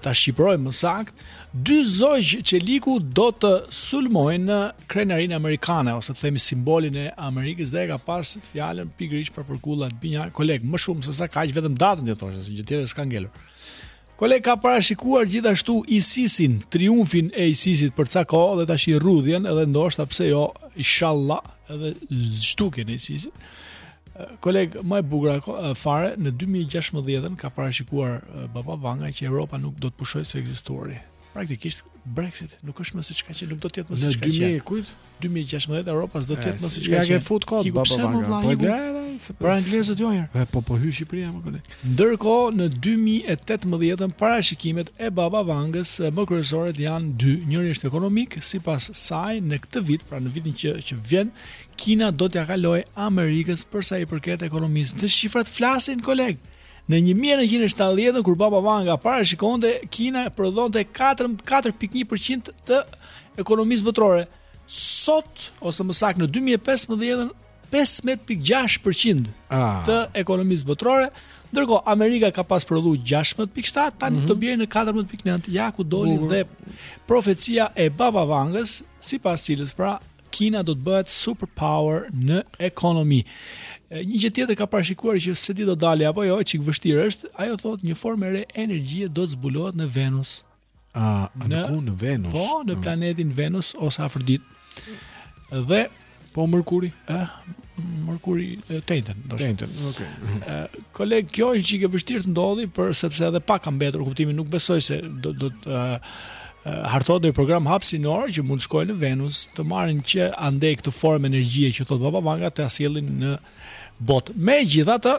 ta shqipërojmë më saktë. Dy zogj çeliku do të sulmojnë në krenarinë amerikane ose të themi simbolin e Amerikës dhe e ka pas fjalën pikërisht për për kullat binjake. Koleg, më shumë se sa kaq vetëm datën do të thoshë, se gjë tjetër s'ka ngelur. Koleg ka parashikuar gjithashtu ISIS-in, triumfin e ISIS-it për ca kohë dhe tashi rrudhjen edhe ndoshta pse jo inshallah edhe zhdukjen e ISIS-it. Koleg, më e bukura fare në 2016-ën ka parashikuar Baba Vanga që Europa nuk do të pushojë se ekzistuari. Praktikisht Brexit nuk është më siç ka qenë, nuk do të jetë më siç ka qenë. Në 2000 kujt? 2016 Europa s'do të jetë më siç ka qenë. Ia ke fut kot baba. Pse mo vlla? Po lera se për anglezët jo herë. Po po hy Shqipëria mo koleg. Ndërkohë në 2018-ën parashikimet e baba Vangës më kryesoret janë dy. Njëri është ekonomik, sipas saj në këtë vit, pra në vitin që që vjen, Kina do t'ia kalojë Amerikës për sa i përket ekonomisë. Dhe shifrat flasin koleg. Në një mijë e nëntëqind e shtatëdhjetë, kur Baba Vanga parashikonte, Kina prodhonte katër, katër pikë një përqind të ekonomisë botërore. Sot, ose më saktë në dy mijë e pesëmbëdhjetë, pesëmbëdhjetë pikë gjashtë përqind Ah. të ekonomisë botërore. Ndërkohë, Amerika ka pas prodhu 16 pikë shtatë, tani do bjerë në 14 pikë nëntë. Ja ku doli dhe profecia e Baba Vangës, sipas së cilës pra Kina do të bëhet super power në ekonomi. Një gjë tjetër ka parashikuar që s'e di do dalë apo jo, çik vështirë është, ajo thotë një formë e re energjie do të zbulohet në Venus. A, a në, ku në Venus? Po, në mm. planetin Venus ose Afërditë. Dhe po Merkuri? Ë, Merkuri e Tenten, do të Tenten, okay. Ë, koleg, kjo është çike vështirë të ndodhi, po sepse edhe pak ka mbetur në kuptimin, nuk besoj se do do të hartohet një program hapësinor që mund të shkojë në Venus, të marrin që andej këtë formë energjie që thotë Baba Vanga ta sjellin në botë. Megjithatë,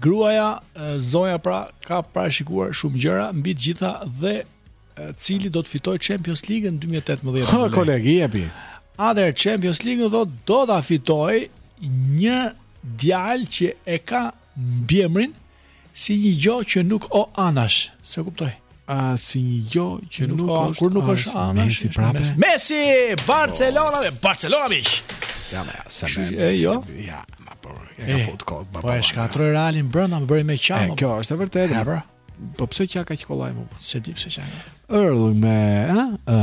gruaja zonja pra ka parashikuar shumë gjëra mbi të gjitha edhe cili do ta fitojë Champions League në 2018. Ha kolegi, jepi. Atëherë Champions League do do ta fitojë një djalë që e ka mbiemrin Si një gjo që nuk o anash, s'e kuptoj. A, si një gjo që nuk, nuk është kur nuk është anash. Messi prapë. Me... Messi, Barcelona, oh. Barcelona mish. Ja, me, se me, me, e, jo? ja, ma po, e ka fut kot, ba, po, e shkatroj Realin brënda, më bëri me qa. E, kjo është e vërtet, e, bro. Po pse qan kaq kollaj mu? S'e di pse qan. Erdh me, a, a,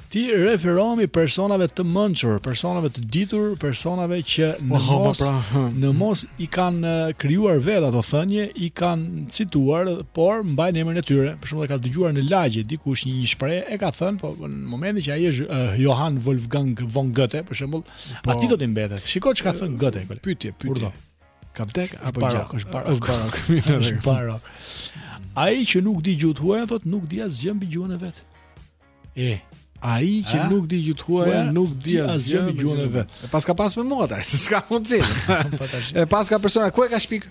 T'i referohemi personave të mençur, personave të ditur, personave që në oh, mos pra, hm. në mos i kanë krijuar vetë ato thënie, i kanë cituar, por mbajnë emrin e tyre. Për shembull, ka dëgjuar në lagje dikush një, një shprehje e ka thënë, po në momentin që ai është uh, Johann Wolfgang von Goethe, për shembull, po, aty do të mbetet. Shiko çka thotë Goethe. Pyetje, pyetje. Ka vdek apo gjallë? Është barok, është barok. Është barok. Ai që nuk di gjuhë të huaja, thotë nuk di asgjë mbi gjuhën e vet. E, ai që nuk di gjuhë të huaja, nuk di asgjë mbi gjuhën e vet. E paska pas me mua ata, s'ka mundsi. Po tash. E paska persona, ku e ka shpik?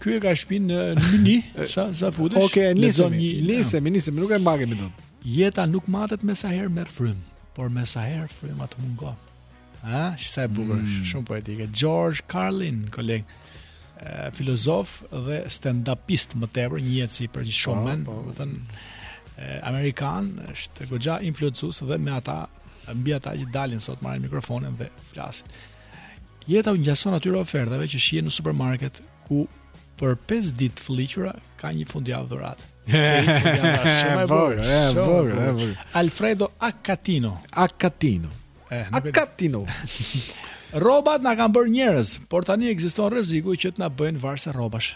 Ky e ka shpik në mini, sa sa futesh. Okej, okay, nisem. Nisem, nisem, nuk e mbagemi dot. Jeta nuk matet me sa herë merr frym, por me sa herë fryma të mungon. Ha, sa e bukur, mm. shumë poetike. George Carlin, koleg, filozof dhe stand-upist më tepër, një jetë si për një showman, po, po. më thënë, amerikan, është goxha influencues dhe me ata, mbi ata që dalin sot marrin mikrofonin dhe flasin. Jeta u ngjason atyre ofertave që shihen në supermarket ku Për 5 ditë të fëlliqura ka një fundjavë dhuratë. Shumë e vogël, e vogël, e vogël. Alfredo Accatino. Accatino. Eh, Accatino. Rrobat na kanë bërë njerëz, por tani ekziston rreziku që të na bëjnë varëse rrobash.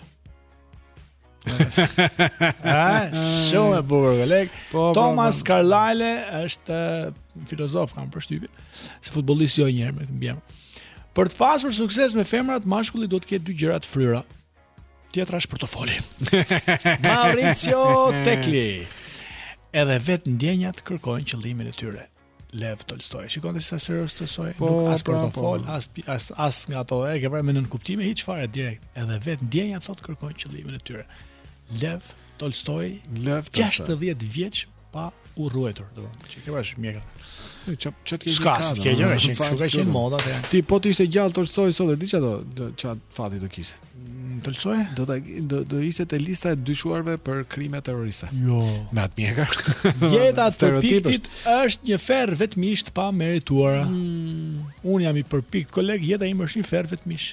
Ah, shumë e bukur koleg. Po, po, Thomas po. Carlyle është eh, filozof kam përshtypjen. Se futbollist jo një herë me atë mbiemër. Për të pasur sukses me femrat, mashkulli duhet të ketë dy gjëra të fryra. Tjetra është portofoli. Mauricio Tekli. Edhe vetë ndjenjat kërkojnë qëllimin e tyre. Lev Tolstoi. Shikoni se sa serioz Tolstoi, po, nuk as po, portofol, po. as as as nga ato e ke, pa nënkuptime hiç fare direkt. Edhe vetë ndjenjat thotë kërkojnë qëllimin e tyre. Lev Tolstoi, Lev 60 vjeç pa u rruajtur, do të thotë, ke bash mjekra. Çat çat ke gjë. Çat ke gjë, çat ke gjë, ka qenë moda atëherë. Ti po të ishte gjallë Tolstoi sot e di çat do çat fati do kishte. Mm, Tolstoi do ta do do ishte te lista e të dyshuarve për krime terroriste. Jo. Me atë mjekër. Jeta e të përpiktit është një ferr vetmish të pamerituara. Mm. Un jam i përpikt koleg, jeta ime është një ferr vetmish.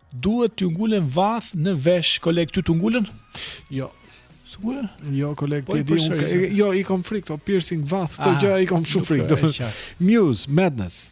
Duhet t'ju ngulen vathë në vesh, koleg, ty t'u ngulen? Jo. Sigurisht. Jo, koleg, po t'i di unë. Ka... Jo, i kam frikë kto piercing vathë, kto ah, gjëra i kam shumë frikë. Do... Muse, Madness.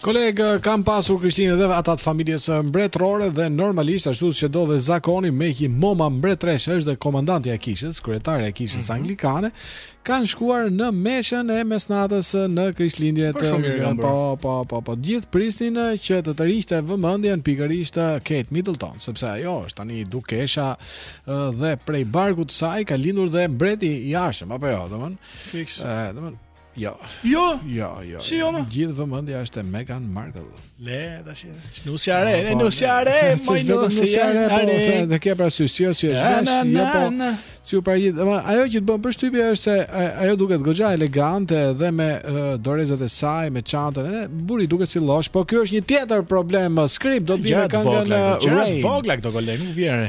Koleg, kam pasur Krishtinë dhe ata të familjes mbretërore dhe normalisht ashtu siç do dhe zakoni meqë mëma mbretëreshë është dhe komandanti e kishës, kryetare e kishës mm -hmm. anglikane, kanë shkuar në meshën e mesnatës në Krishtlindje po, të shumë Po, po, po, po, gjithë prisnin që të tërhiqte vëmendjen pikërisht Kate Middleton, sepse ajo është tani dukesha dhe prej barkut të saj ka lindur dhe mbreti i ardhshëm, apo jo, domethënë? Fiks. Ëh, eh, domethënë Jo. Jo. Jo, jo. Si jo? jo. Gjithë vëmendja është te Meghan Markle. Le, tash. Nusja re, ne po, nusja re, moj nusja re. Po, po, dhe ke pra sy si është vesh, jo po. Si u prajë, ama ajo që të bën përshtypje është se ajo duket goxha elegante dhe me dorezat e saj, me çantën, e burri duket si losh, po ky është një tjetër problem. Script do të vijnë me këngën Rain. Vogla këto kolegë, nuk vjen.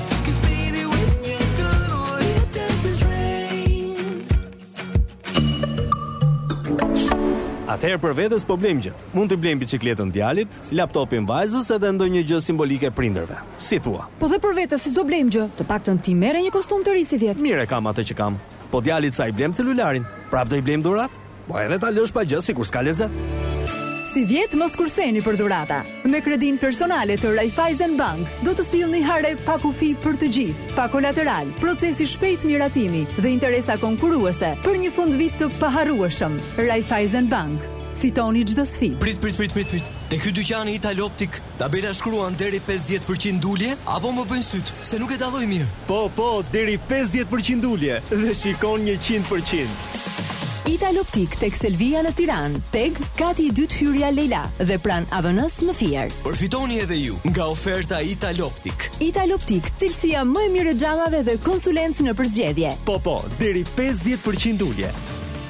Atëherë për vete s'po blejmë gjë. Mund t'i blejmë biçikletën djalit, laptopin vajzës edhe ndonjë gjë simbolike prindërve. Si thua? Po dhe për vete si s'do blejmë gjë? Të paktën ti merr një kostum të ri sivjet. Mirë e kam atë që kam. Po djalit sa i blemë celularin? Prap do i blejmë dhuratë? Po edhe ta lësh pa gjë sikur s'ka lezet. Sivjet mos kurseni për dhurata. Me kredinë personale të Raiffeisen Bank do të sillni hare pa kufi për të gjithë, pa kolateral, proces i shpejtë miratimi dhe interesa konkurruese për një fundvit të paharrueshëm. Raiffeisen Bank, fitoni çdo sfidë. Prit, prit, prit, prit, prit. Te ky dyqani Italoptik Tabela shkruan deri pesëdhjetë për qind ulje apo më bëjnë sytë, se nuk e dalloj mirë. Po, po, deri pesëdhjetë për qind ulje dhe shikon njëqind për qind. Italoptik tek Selvia në Tiranë, TEG, kati i dytë hyrja Lejla dhe pranë AVN-ës në Fier. Përfitoni edhe ju nga oferta Italoptik. Italoptik, cilësia më e mirë e xhamave dhe konsulencë në përzgjedhje. Po, po, deri pesëdhjetë për qind ulje.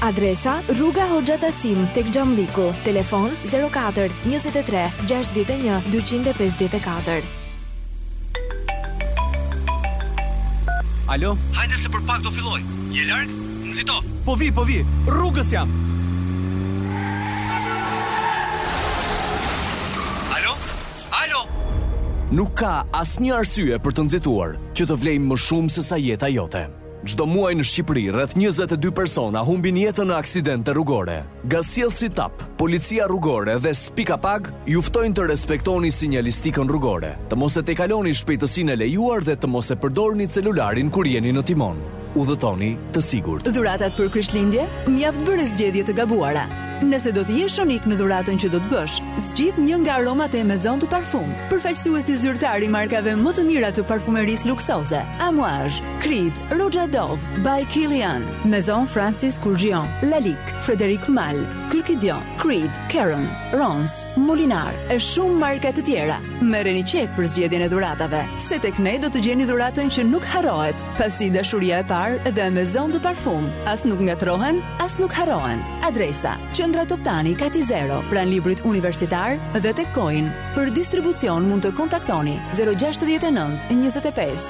Adresa, Rruga Hoxha Tahsim, tek Xhamlliku. Telefon, 04 23 61 254. Alo? Hajde se për pak do fillojë. Je larg? Nxito. Po vij, po vij. Rrugës jam. Alo? Alo? Nuk ka asnjë arsye për të nxituar që të vlejë më shumë sesa jeta jote. Çdo muaj në Shqipëri rreth 22 persona humbin jetën në aksidente rrugore. Gazsjellësi TAP, Policia Rrugore dhe Spiecapag ju ftojnë të respektoni sinjalistikën rrugore, të mos e tejkaloni shpejtësinë e lejuar dhe të mos e përdorni celularin kur jeni në timon. Udhëtoni të sigurt. Dhuratat për Krishtlindje? Mjaft bëre zgjedhje të gabuara. Nëse do të jesh unik në dhuratën që do të bësh, zgjidh një nga aromat e Maison de Parfum, përfaqësuesi zyrtar i markave më të mira të parfumerisë luksoze. Amouage Creed, Roja Dove, By Kilian, Maison Francis Kurkdjian, Lalique, Frederic Malle, Kurkdjian, Creed, Caron, Rancé, Molinard e shumë marka të tjera. Merreni qejf për zgjedhjen e dhuratave, se tek ne do të gjeni dhuratën që nuk harrohet, pasi dashuria e parë dhe Maison de Parfum as nuk ngatërrohen, as nuk harrohen. Adresa: Qendra Toptani Kati Zero, pranë librit universitar dhe tek Coin. Për distribucion mund të kontaktoni 069 25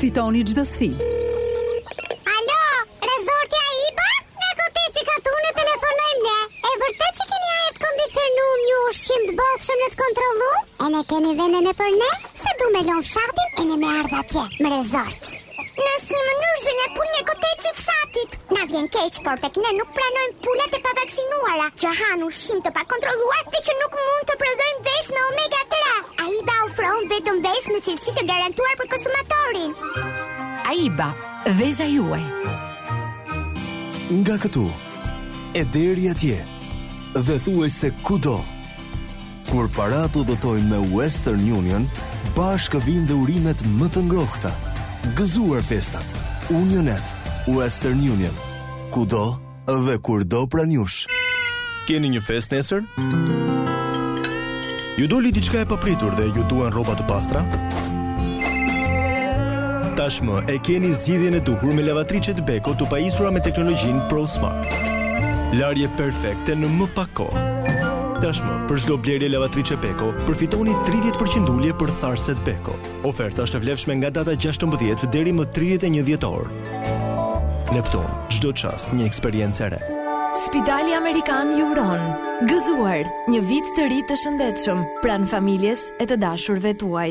Fitoni çdo sfidë. Alo, rezorti Aiba? Nga koteci i katunit telefonojmë ne. E vërtetë që keni ajër të kondicionuar ene ushqim të bollshëm ene të kontrollum? Ene keni ven ene për ne? Se du me lon fshatin ene me ardh atje, në rezort. Në asnjë mënyrë zonja pulë nga koteci i fshatit. Na vjen keq, por tek ne nuk pranojmë pulat e pavaksinuara, që hanë ushqim të pakontrolluar dhe që nuk mund të prodhojnë vezë me omega 3. AIBA ofron vetëm vezë me cilësi të garantuar për konsumatorin. AIBA, veza juaj. Nga këtu e deri atje dhe thuajse kudo. Kur paratë udhëtojnë me Western Union, bashkë vijnë dhe urimet më të ngrohta. Gëzuar festat! Unionet, Western Union, kudo dhe kurdo pranë jush! Keni një festë nesër? Ju doli diçka e papritur dhe ju duhen rroba të pastra? Tashmë e keni zgjidhjen e duhur me lavatriçet Beko të pajisura me teknologjinë ProSmart. Larje perfekte në më pak kohë. Tashmë, për çdo blerje lavatriçe Beko, përfitoni 30% ulje për tharëset Beko. Oferta është e vlefshme nga data 16 deri më 31 dhjetor. Neptun, çdo çast një eksperiencë e re. Spitali Amerikan ju uron gëzuar një vit të ri të shëndetshëm pranë familjes e të dashurve tuaj.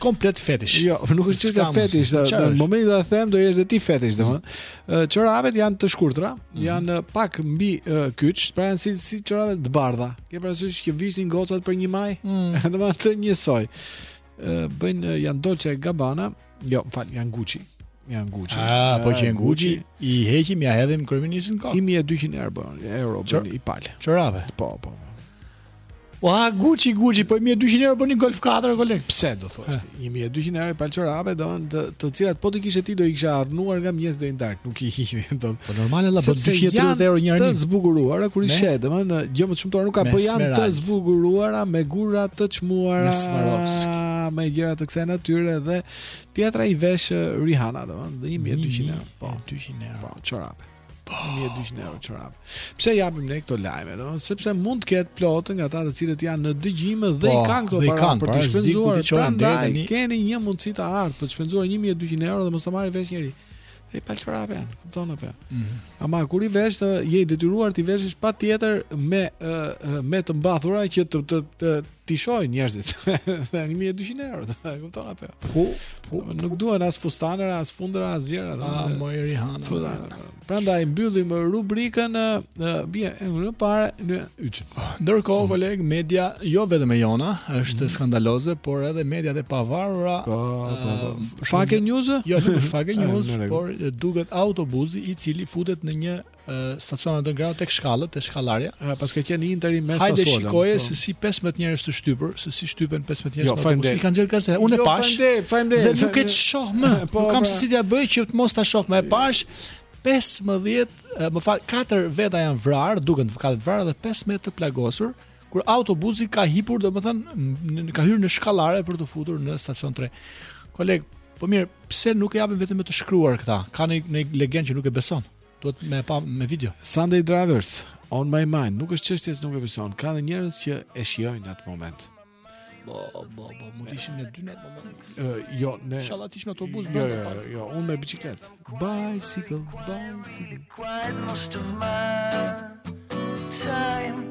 komplet fetish. Jo, nuk është çka fetish, në momentin që them do jesh dhe ti fetish, domethënë. Çorapet janë të shkurtra, mhm. janë pak mbi kyç, pra janë si si çorape të bardha. Ke parasysh që vishnin gocat për një maj? Mm. Domethënë dhe njësoj. Bëjnë janë Dolce Gabbana, jo, fal, janë Gucci. Janë Gucci. Ah, po që janë Gucci, i heqim ja hedhim kryeministrit kokës. 1200 euro, euro bën një palë. Çorape. Po, po. Po ha Gucci Gucci po 1200 euro bën një Golf 4 koleg. Pse do thoshe ti? 1200 euro për çorape domethënë të cilat po t'i kishe ti do i kishe harnuar nga mëngjesi deri në darkë, nuk i hidhje domethënë. Po normale la bën 230 euro një herë. Të zbukuruara kur i shet, domethënë gjë më të shëmtuar nuk ka, po janë të zbukuruara me gura të çmuara. Me Swarovski. Me gjëra të kësaj natyre dhe tjetra i vesh Rihanna, domethënë 1200 euro. Po 200 euro. Po çorape. Po 1200 euro çorap. Pse japim ne këto lajme, domethënë? Sepse mund të ketë plot nga ata të cilët janë në dëgjim dhe po, i kanë këto para kanë, për të shpenzuar. Prandaj një... keni një mundësi të artë për të shpenzuar 1200 euro dhe mos ta marrë vesh njeri. Dhe një palë çorap janë, kupton apo? Mm -hmm. Ama kur i vesh ti je i detyruar t'i veshësh patjetër me uh, me të mbathura që të të të, t'i shohin njerëzit me 1200 euro, e kupton apo? Jo? Po, po, nuk duhen as fustanëra, as fundra, as gjëra. Ah, moj Rihanna. Po, prandaj mbyllim rubrikën e biem në paranojç. Ndërkohë mm. koleg media jo vetëm e jona është mm. skandaloze, por edhe mediat e pavarura. Po, po, po. Ehm, fake news? Jo, nuk është fake news, por duket autobusi i cili futet në një stacionet e trenave tek shkallët, te shkallarja. Ja, paska qenë Interi me Sassuolo. Hajde shikoje po. se si 15 njerëz të shtypur, se si shtypen 15 njerëz jo, në autobus. I kanë nxjerrë gazetat. Jo, Unë e pashë. Jo, faleminderit, faleminderit. Dhe nuk e shoh më. Po, nuk kam pra. se si t'ia bëj që të mos ta shoh më. E pashë 15, më fal, 4 veta janë vrarë, duken të katër vrarë dhe 15 të plagosur kur autobusi ka hipur, domethënë ka hyrë në shkallare për t'u futur në stacion treni. Koleg, po mirë, pse nuk e japin vetëm të shkruar këtë? Ka një, një legendë që nuk e beson. Duhet me pa me video. Sunday Drivers, On My Mind, nuk është çështje se nuk e beson. Ka dhe njerëz që e shijojnë atë moment. Bo, bo, bo, mund të ishim ne të dy në atë moment. Uh, jo, ne. Inshallah të ishim në autobus jo, jo, jo, jo, unë me biçikletë. Bicycle, bicycle. Quite most of my time.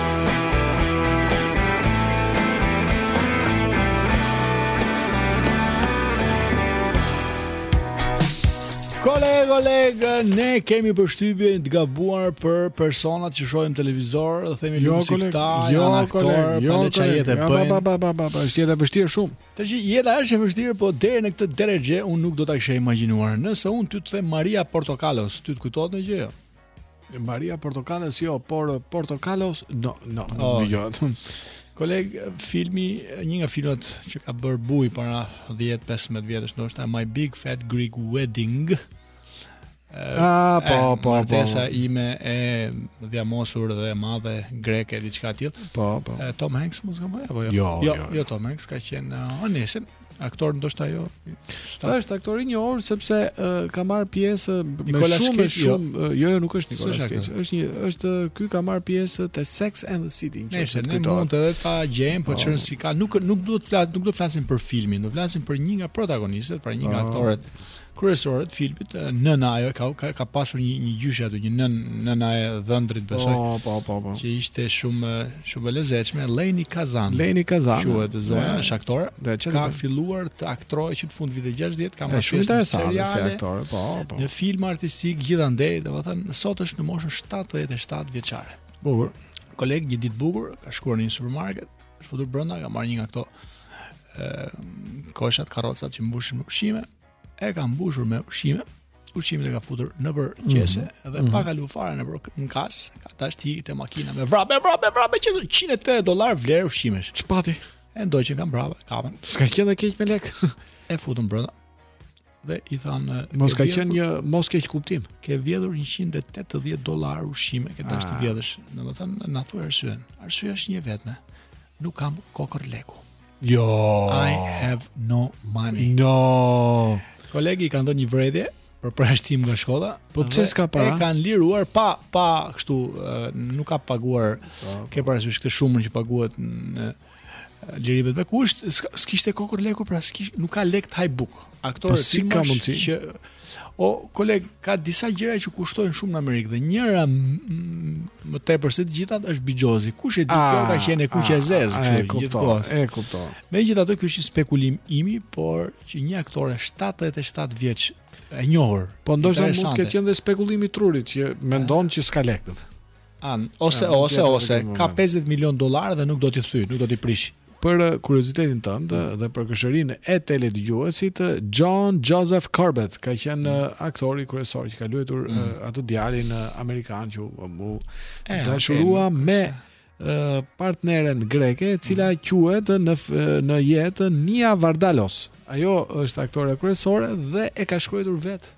Koleg, koleg, ne kemi përshtypje të gabuar për personat që shohim në televizor, dhe themi jo, lum si këta, jo, janë aktorë, koleg, jo, pa koleg, ç'jetë bëjnë. Ba, ba, ba, ba, ba, është jetë e vështirë shumë. Tash jeta është e vështirë, po deri në këtë derexhe, unë nuk do ta kisha imagjinuar. Nëse unë ty të them Maria Portokalos, ty të kujtohet ndonjë gjë, jo? Maria Portokalos jo, por Portokalos no, no, oh. jo. Koleg, filmi, një nga filmat që ka bërë bujë para 10-15 vjetësh, ndoshta My Big Fat Greek Wedding, Ah, po, po, po. Martesa ime e dhjamosur dhe e madhe greke diçka e tillë. Po, po. Tom Hanks mos gaboj apo jo? Jo, jo, jo, jo. Tom Hanks ka qenë uh, onesem. aktor ndoshta jo. S'ta është aktor i njohur sepse uh, ka marrë pjesë me shumë shumë jo. shumë jo jo nuk është Nikolas Kejxh. Është një është ky ka marrë pjesë te Sex and the City. Nëse ne mund të edhe ta gjejmë, po, po. rëndësi ka nuk nuk do të flas, nuk do të flasim për filmin, do të flasim për një nga protagonistët, pra një nga oh. aktorët kryesore të filmit, nëna ajo ka ka, ka pasur një një gjyshe aty, një nënë nëna e dhëndrit po, besoj. Po, po, po, po. Që ishte shumë shumë e lezetshme, Leni Kazan. Leni Kazan. Quhet zonja, është aktore. Ka filluar të aktrojë që në fund viteve 60, ka marrë shumë te seriale. Po, po, po. Në filma artistikë gjithandej, domethënë sot është në moshën 77 vjeçare. Bukur. Koleg një ditë të bukur, ka shkuar në një supermarket, është futur brenda, ka marrë një nga këto ë koshat, karrocat që mbushin me ushqime. e ka mbushur me ushqime, ushqimet i ka futur nëpër mhm. qese, mm -hmm. dhe mhm. pa kaluar fare nëpër në kasë, ka dashur të ikë te makina me vrap, me vrap, me vrap, me qese, 180 dollarë vlerë ushqimesh. Ç'pati? E ndoqën nga mbrapa, e kapën. S'ka qenë keq me lek. e futën brenda. Dhe i thanë... Mos ka qenë një moskeqkuptim. Ke vjedhur 180 dollarë ushqime, ke dashur të ah. vjedhësh. Domethënë, na thuaj arsyen. Arsyeja është një e vetme. Nuk kam kokërr leku. Jo. I have no money. No. Koleg i kanë dhënë një vërejtje për përjashtim nga shkolla. Po pse s'ka para? E kanë liruar pa pa kështu nuk ka paguar. Po. Ke parasysh këtë shumën që paguhet në lirimet me kusht, s'kishte kokërr leku, pra s'kish, nuk ka lek të hajë bukë. aktore po, si ka mundësi që o koleg ka disa gjëra që kushtojnë shumë në Amerikë dhe njëra më tepër se të gjitha është bixhozi. Kush e di kjo ka qenë e kuqe e zezë kështu gjithkohë. E kuptoj. Megjithatë ky është një spekulim imi, por që një aktore 77 vjeç e njohur. Po ndoshta mund të ketë qenë dhe spekulim i trurit që mendon që s'ka lekë. Ah, ose ja, ose ose ka 50 milion dollarë dhe nuk do t'i thyj, nuk do t'i prish. Për uh, kuriozitetin tënd uh, dhe për kërshërinë e teledëgjuesve, uh, John Joseph Corbett ka qenë mm. aktori kryesor që ka luajtur mm. atë djalin amerikan që u dashurua okay, me partneren greke, e cila mm. quhet në në jetë Nia Vardalos. Ajo është aktore kryesore dhe e ka shkruar vetë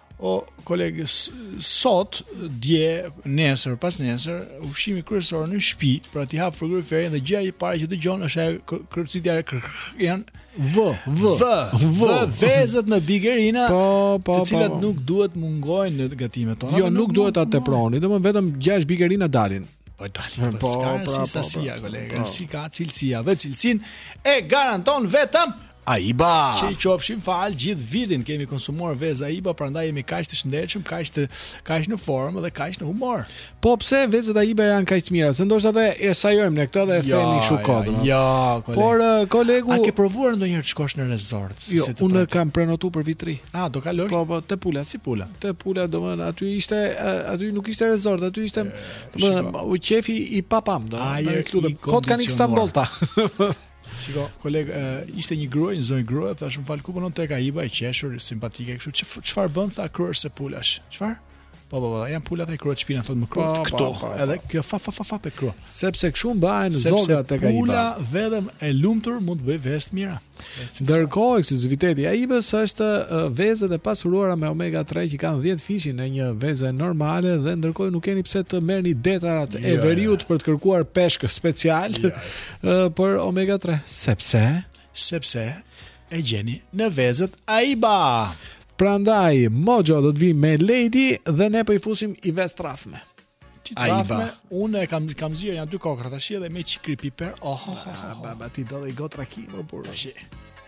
O koleg, sot dje, nesër, pas nesër, ushqimi kryesor në shtëpi, pra ti hap frigoriferin dhe gjëja e parë që dëgjon është ajo kërcitja e kërkën. V, v, v, v, vezët me bigerina, po, po, të cilat po, po. nuk duhet të mungojnë në gatimet tona. Jo, nuk, nuk duhet ta teproni, domethënë vetëm 6 bigerina dalin. Po dalin po, pra, s'është sasia, koleg, rëndësi ka cilësia dhe cilësinë e garanton vetëm Aiba! Që i qofshim fal gjithë vitin kemi konsumuar vezë Aiba, prandaj jemi kaq të shëndetshëm, kaq të kaq në formë dhe kaq në humor. Po pse vezët Aiba janë kaq të mira? Se ndoshta edhe e sajojmë ne këtë dhe e ja, themi kështu kot. Jo, jo, koleg. Por uh, kolegu, a ke provuar ndonjëherë të shkosh në resort? Jo, si unë prate. kam prenotuar për vit të ri. A, do kalosh? Po, po, te pula. Si pula? Te pula, domethënë aty ishte aty nuk ishte resort, aty ishte domethënë u qejf i paparë, domethënë. Kot kanë Istanbul ta. Shiko, koleg, ishte një grua, një zonjë grua, thashë më fal ku punon tek Aiba e qeshur, simpatike kështu. Çfarë bën tha kruarëse pulash? Çfarë? Po po po, janë pulat, të kruhet shpina thotë më kruaj po, po, këtu. Po, edhe kjo fa fa fa fa po e kruan. Sepse kshu mbahen zogat tek Aiba. Pula vetëm e lumtur mund të bëjë vezë të mira. Ndërkohë ekskluziviteti i Aibës është vezët e pasuruara me omega 3 që kanë 10 fishin e një vezë normale dhe ndërkohë nuk keni pse të merrni detrat e jo, jo, veriut jo. për të kërkuar peshk special. për omega 3, sepse sepse e gjeni në vezët Aiba. Prandaj Mojo do të vijë me Lady dhe ne po i fusim një vezë të rrahme. Ti të rrahme, unë e kam kam zgjuar janë dy kokrra tash edhe me çikë piper. Oh, oh, oh, oh. Baba ti do të gotra kimo burrë. Tash.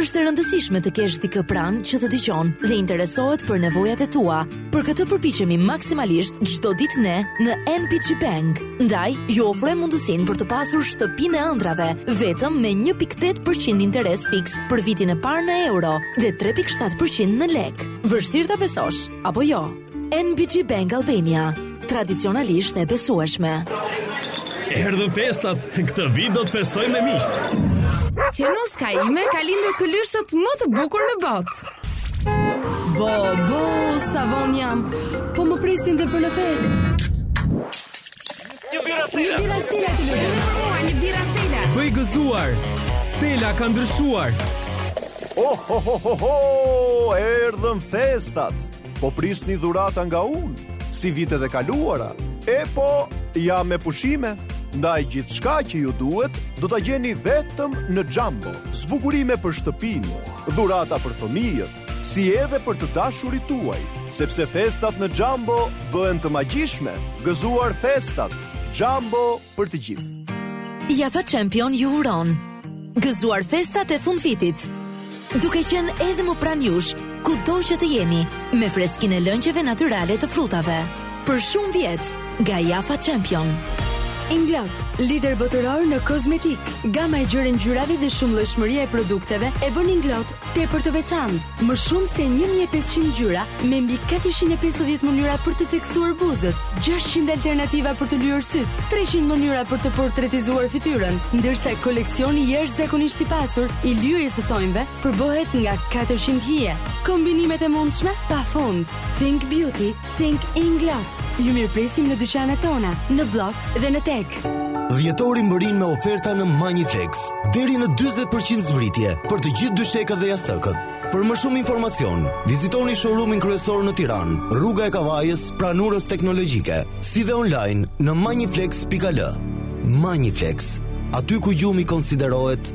Është e rëndësishme të kesh dikë pranë që të dëgjon dhe interesohet për nevojat e tua. Për këtë përpiqemi maksimalisht çdo ditë ne në NBG Bank. Ndaj, ju ofrojmë mundësinë për të pasur shtëpinë e ëndrrave vetëm me 1.8% interes fiks për vitin e parë në euro dhe 3.7% në lek. Vështirë ta besosh. Apo jo, NBG Bank Albania, tradicionalisht e besueshme. Erdhën festat, këtë vit do të festojmë me miqtë. Qenuska ime ka lindur këlyshët më të bukur në botë. Bo, bo, sa vonë jam, po më presin tepër në festë. Një birra Stella. Një birra Stella të lutem. Një birra Stella. Bëj gëzuar. Stella ka ndryshuar. Oh, ho, ho, ho, ho, erdhën festat. Po prisni dhurata nga unë, si vitet e kaluara. E po, jam me pushime. Ndaj gjithçka që ju duhet, do ta gjeni vetëm në Jumbo. Zbukurime për shtëpinë, dhurata për fëmijët, si edhe për të dashurit tuaj, sepse festat në Jumbo bëhen të magjishme. Gëzuar festat, Jumbo për të gjithë. Jaffa Champion ju uron. Gëzuar festat e fundvitit. Duke qenë edhe më pranë jush, kudo që të jeni, me freskinë e lëngjeve natyrale të frutave. Për shumë vjet, nga Jaffa Champion. Inglot, lider botëror në kozmetikë. Gama e gjerë e ngjyrave dhe shumëllojshmëria e produkteve e bën Inglot Tepër të veçantë, më shumë se 1500 ngjyra me mbi 450 mënyra për të theksuar buzët, 600 alternativa për të lyer sytë, 300 mënyra për të portretizuar fytyrën, ndërsa koleksioni jashtëzakonisht i pasur i lyerjes së thonjve përbohet nga 400 hije. Kombinimet e mundshme pa fund. Think Beauty Think Inglot. Ju mirëpresim në dyqanet tona, në Bllok dhe në TEG. Dhjetori mbërrin me oferta në Magniflex, deri në 40% zbritje për të gjithë dyshekët dhe jastëkët. Për më shumë informacion, vizitoni showroomin kryesor në Tiranë, Rruga e Kavajës, pranë Urës Teknologjike, si dhe online në magniflex.al. Magniflex, aty ku gjumi konsiderohet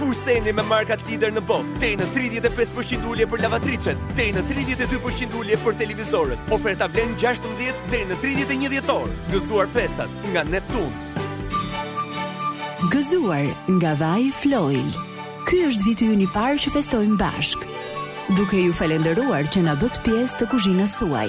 Kurseni me markat lider në botë, deri në 35% ulje për lavatriçet, deri në 32% ulje për televizorët. Oferta vlen 16 deri në 31 dhjetor. Gëzuar festat nga Neptun. Gëzuar nga Vaj Floil. Ky është viti ynë i parë që festojmë bashkë. Duke ju falënderuar që na bëtë pjesë të kuzhinës suaj.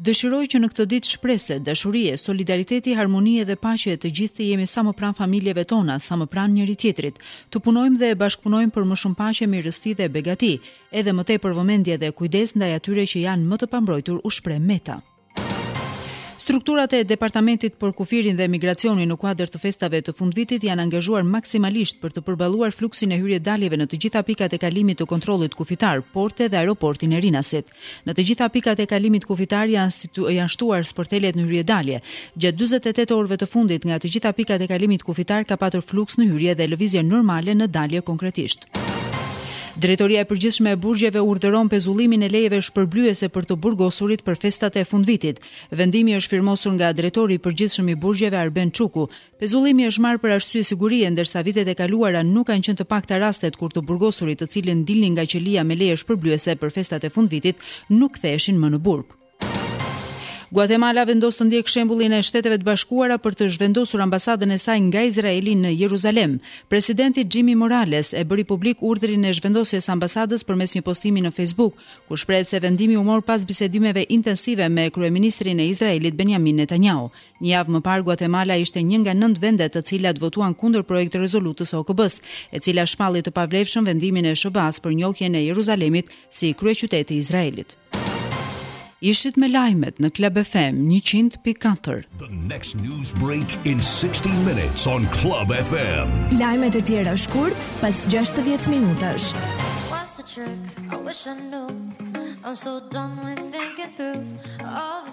Dëshiroj që në këtë ditë shprese, dashurie, solidariteti, harmonie dhe paqe të gjithë të jemi sa më pranë familjeve tona, sa më pranë njëri tjetrit. Të punojmë dhe bashkëpunojmë për më shumë paqe, mirësi dhe begati, edhe më tepër vëmendje dhe kujdes ndaj atyre që janë më të pambrojtur, u shpreh Meta. Strukturat e Departamentit për Kufirin dhe Migracionin në kuadër të festave të fundvitit janë angazhuar maksimalisht për të përballuar fluksin e hyrje-daljeve në të gjitha pikat e kalimit të kontrollit kufitar, porte dhe aeroportin e Rinasit. Në të gjitha pikat e kalimit kufitar janë shtuar sportelet në hyrje-dalje. Gjatë dyzet e tetë orëve të fundit, nga të gjitha pikat e kalimit kufitar ka patur fluks në hyrje dhe lëvizje normale në dalje konkretisht. Drejtoria e Përgjithshme e Burgjeve urdhëron pezullimin e lejeve shpërblyese për të burgosurit për festat e fundvitit. Vendimi është firmosur nga drejtori i Përgjithshëm i Burgjeve Arben Çuku, Pezullimi është marrë për arsye sigurie, ndërsa vitet e kaluara nuk kanë qenë të pakta rastet kur të burgosurit të cilët dilnin nga qelia me leje shpërblyese për festat e fundvitit nuk ktheheshin më në burg. Guatemala vendos të ndjekë shembullin e Shteteve të Bashkuara për të zhvendosur ambasadën e saj nga Izraeli në Jeruzalem. Presidenti Jimmy Morales e bëri publik urdhrin e zhvendosjes së ambasadës përmes një postimi në Facebook, ku shprehet se vendimi u mor pas bisedimeve intensive me kryeministrin e Izraelit Benjamin Netanyahu. Një javë më parë Guatemala ishte një nga nëntë vendet të cilat votuan kundër projekt-rezolutës së OKB-së, e cila shpalli të pavlefshëm vendimin e SHBA-së për njohjen e Jeruzalemit si kryeqytet i Izraelit. Ishit me lajmet në Club FM 100.4. The next news break in 60 minutes on Club FM. Lajmet e tjera shkurt pas 60 minutash. What's the trick? I wish I knew. I'm so done with thinking through all the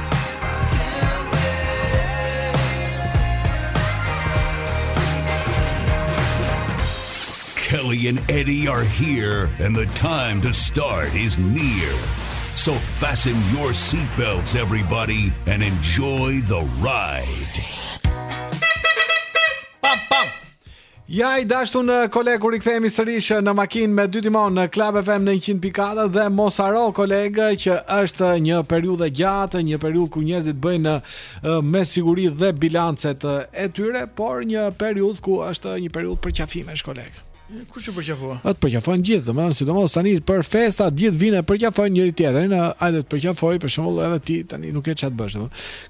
ready are here and the time to start is near. So fasten your seat belts everybody and enjoy the ride. Pam pam. Ja i dashtun koleg ku i kthehemi sërish në makinë me dy timon në Club FM në 100.4 dhe mos harro koleg që është një periudhë e gjatë, një periudhë ku njerëzit bëjnë me siguri dhe bilancet e tyre, por një periudhë ku është një periudhë përqafimesh, koleg. Kush e përqafon? Atë përqafojnë gjithë, domethënë sidomos tani për festa gjithë vinë përqafojnë njëri tjetrin, hajde të përqafoj për shembull edhe ti tani nuk e ç'at bësh.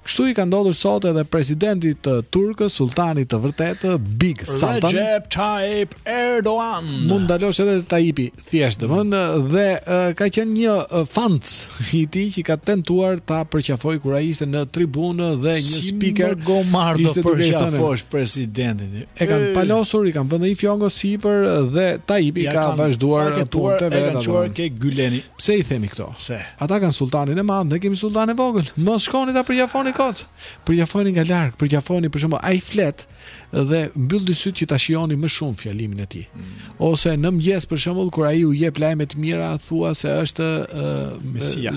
Kështu i ka ndodhur sot edhe presidentit turk, sulltanit të vërtetë, Big Sultan. Recep Tayyip Erdogan. Mund ndalosh edhe te Tayyipi, thjesht, domthon mm. dhe uh, ka qenë një uh, fans i tij që ka tentuar ta përqafoj kur ai ishte në tribunë dhe një si speaker Gomar do përqafosh presidentin. E kanë palosur, i kanë vënë një fjongo sipër dhe Tayyipi ja ka vazhduar punën e vet. Ja kanë çuar ke Gyleni. Pse i themi këto? Pse? Ata kanë sulltanin e madh, ne kemi sulltanin e vogël. Mos shkoni ta përqafoni kot. Përqafoni nga larg, përqafoni për shembull ai flet dhe mbyll dy syt që ta shijoni më shumë fjalimin e tij. Mm. Ose në mëngjes për shembull kur ai u jep lajme të mira, thua se është uh, mesia.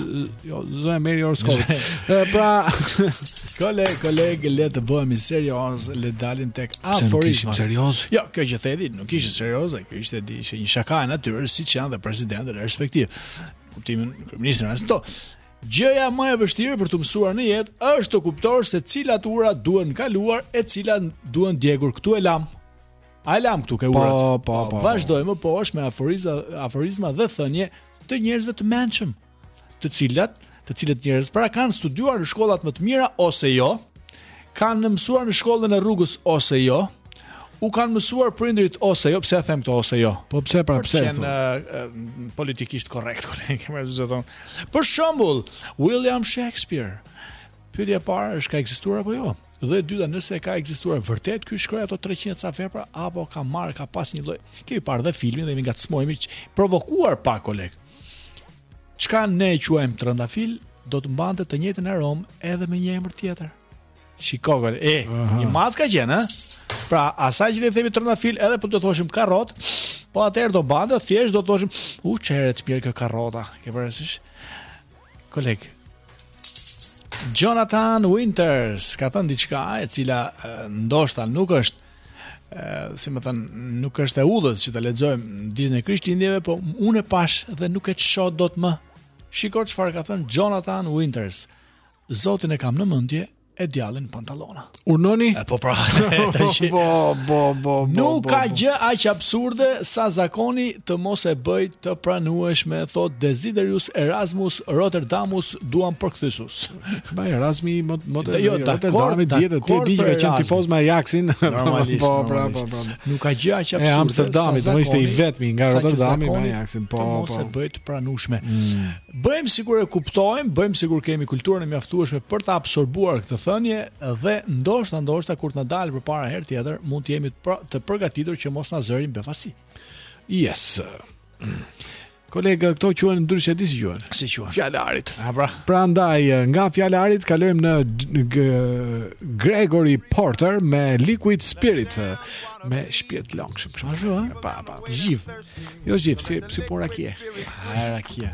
Jo, zonja Meri horoskop. pra, kole, koleg, le të bëhemi serioz, le të dalim tek aforizmat. Serioz? Jo, kjo që the ti Nuk ishte serioze, kjo ishte di, ishte një shaka e natyrës siç janë dhe presidentët respektiv. Kuptimin kryeministri ashtu. Gjëja më e vështirë për të mësuar në jetë është të kuptosh se cilat ura duhen kaluar e cilat duhen djegur. Ktu e lam. A e lam këtu ke po, urat. Po, po, po. Vazhdojmë poshtë me aforiza, aforizma dhe thënie të njerëzve të mençëm. të cilat, të cilët njerëz pra kanë studiuar në shkollat më të mira ose jo, kanë mësuar në shkollën e rrugës ose jo, u kanë mësuar prindërit ose jo, pse e them këto ose jo. Po pse pra pse? Për qenë politikisht korrekt, kolegë, kemë rëzë zë thonë. Për shembull, William Shakespeare, pyetja e parë është ka ekzistuar apo jo? Dhe e dyta, nëse ka ekzistuar vërtet, ky shkroi ato 300 ca vepra, apo ka marrë, ka pas një lloj. Kemi parë dhe filmin dhe jemi ngacmuar, jemi provokuar pak koleg. çka ne e quajmë trëndafil, do të mbante të njëjtën aromë edhe me një emër tjetër. Shiko, koleg. E, Aha. i madh ka qenë, ë? Pra, asaj që ne themi trëndafil, edhe po t'i thoshim karrot, po atëherë do mbante thjesht do të thoshim, "U ç'erë të mirë kjo karrota." Ke parasysh? Koleg. Jonathan Winters ka thënë diçka e cila e, ndoshta nuk është si me thënë, nuk është e udhës që të lexojmë ditën e Krishtlindjeve, po unë e pash dhe nuk e shoh dot më. Shiko çfarë ka thënë Jonathan Winters. Zotin e kam në mendje e djallin në pantallona. Urdhëroni? E po pra. Tash. bo, bo, bo, Nuk ka gjë aq absurde sa zakoni të mos e bëj të pranueshme, thot Desiderius Erasmus Rotterdamus duan përkthysus. Ba Erasmi i mot mot jo, Rotterdami dihet ti e di që ka qenë tifoz me Ajaxin? Normalisht. Po, pra, po, pra. Nuk ka gjë aq absurde. E Amsterdami, do ishte i vetmi nga Rotterdami me Ajaxin, po, po. Mos e po. bëj të pranueshme. Mm. Bëjmë sikur e kuptojmë, bëjmë sikur kemi kulturën e mjaftueshme për të absorbuar këtë thënie dhe ndoshta ndoshta kur të na dalë përpara herë tjetër, mund të jemi të përgatitur që mos na zërë në befasi. Yes. Kolega, këto quhen ndryshe di si quhen. Si quhen? Fjalë ari. A pra. Prandaj nga fjalët e arit kalojmë në Gregory Porter me Liquid Spirit me shpirt të lëngshëm. Ashtu, pa, pa. Gjiv. Jo gjiv, si si por akie. Ara akie.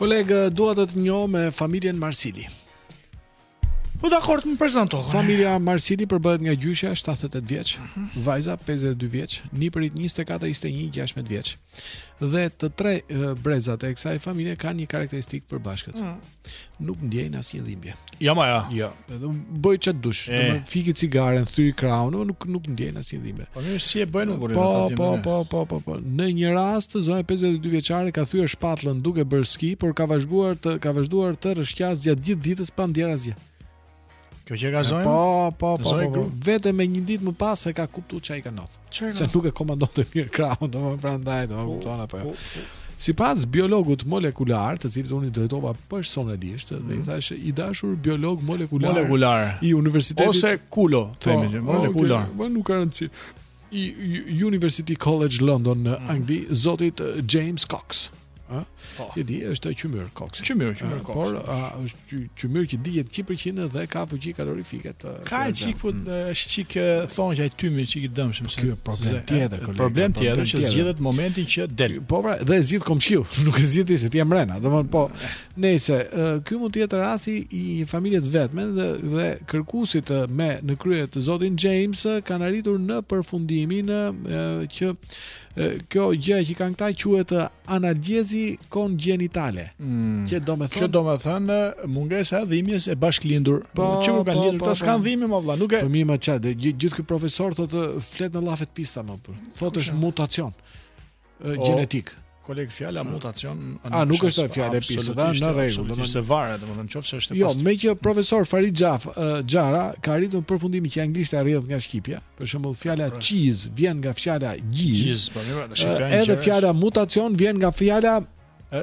Kolegë, dua të të njoh me familjen Marsili. Po dakord, më prezanto. Familja Marsili përbëhet nga gjyshja 78 vjeç, uh mhm. -huh. vajza 52 vjeç, nipërit 24, 21, 16 vjeç. Dhe të tre brezat e kësaj familje kanë një karakteristikë të përbashkët. Uh mhm. -huh. Nuk ndjejnë asnjë dhimbje. Ja ma ja. Ja, edhe bëj ça t'dush, do fiki cigaren, thyj kraun, no, nuk nuk ndjejnë asnjë dhimbje. Po mirë, si e bëjnë unë burim po, ato dhimbje? Po, po, po, po, po. Në një rast, zonja 52 vjeçare ka thyer shpatullën duke bërë ski, por ka vazhduar të ka vazhduar të rrëshqasë gjatë gjithë ditës pa ndjerë asgjë. Kjo qenka zonjë? Po, po, po, po, po. Vetëm me një ditë më pas e ka kuptu që a i ka notë. Se nuk e komandon të mirë kraun, domethënë prandaj, do më po, kuptu anë apo jo. Po, sipas biologut molekular, të cilit unë iu drejtova personalisht, dhe i mm. thashë i dashur biolog molekular, molekular. i universitetit... Ose kulo, të e me gjë, molekular. Po, nuk ka rëndësi. University College London në mm. Angli, zotit eh, James Cox. Ëh? Po. E di, është qymyr koks. Qymyr, qymyr eh, koks. Por a, është qymyr që digjet 100% dhe ka fuqi kalorifike të. Ka çik fut, mm. eh, është çik thonë që ai tymi çik i dëmshëm se. Ky problem tjetër, koleg. Problem tjetër që zgjidhet momentin që del. Po pra, dhe e zgjidh komshiu, nuk e zgjidh ti se ti je mrena. Domthon po Se ky mund të jetë rasti i një familjeje të vetme dhe, dhe kërkuesit me në krye zotin James kanë arritur në përfundimin që kjo gjë që kanë këta quhet analgjezi kongjenitale. Mm. Që do të thotë që do të thotë mungesa e dhimbjes e bashkëlindur. Po, që nuk kanë po, lindur, po, ata po. s'kanë dhimbje mo vëlla, nuk e. Po mirë mo ça, gjithë ky profesor thotë flet në llafe të pista më. Thotë është mutacion. gjenetik. Koleg fjala mutacion nuk A nuk është fjalë e pistë, dha në rregull, do të thotë se varet, domethënë nëse është e Jo, meqë profesor Fahri Xhaf, Xharra ka arritur në përfundimin që anglishtja rrjedh nga shqipja. Për shembull, fjala po. cheese vjen nga fjala gjizë. Gjizë, po mirë, në shqiptar. Edhe fjala mutacion vjen nga fjala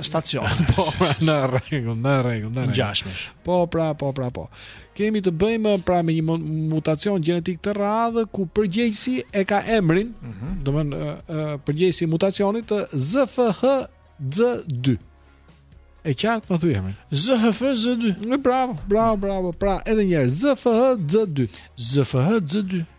stacion. Po, pra, në rregull, në rregull, në rregull. Po, pra, po, pra, po. Kemi të bëjmë pra me një mutacion gjenetik të rrallë ku përgjegjësi e ka emrin, mm -hmm. do të thonë përgjegjësi i mutacionit, ZFHZ2. E qartë më thuaj emrin. ZFHZ2. Bravo, bravo, bravo. Pra, edhe një herë ZFHZ2. ZFHZ2.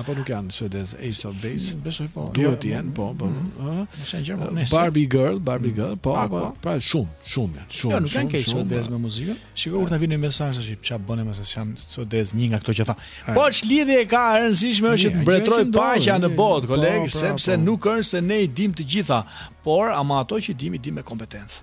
apo nuk janë suedez Ace of Base mm, besoj po duhet jo, të jenë po po mm, ëh nëse gjermanë Barbie Girl Barbie mm. Girl po po pra shumë shumë janë shumë jo nuk janë keq suedezët me muzikën shiko kur të vijë mesazh tash ça bën nëse janë suedez një nga këto që tha po ç'lidhje ka e rëndësishme është të mbretërojë paqja në botë po, koleg po, sepse po. nuk është se ne i dim të gjitha por ama ato që i dim i dim me kompetencë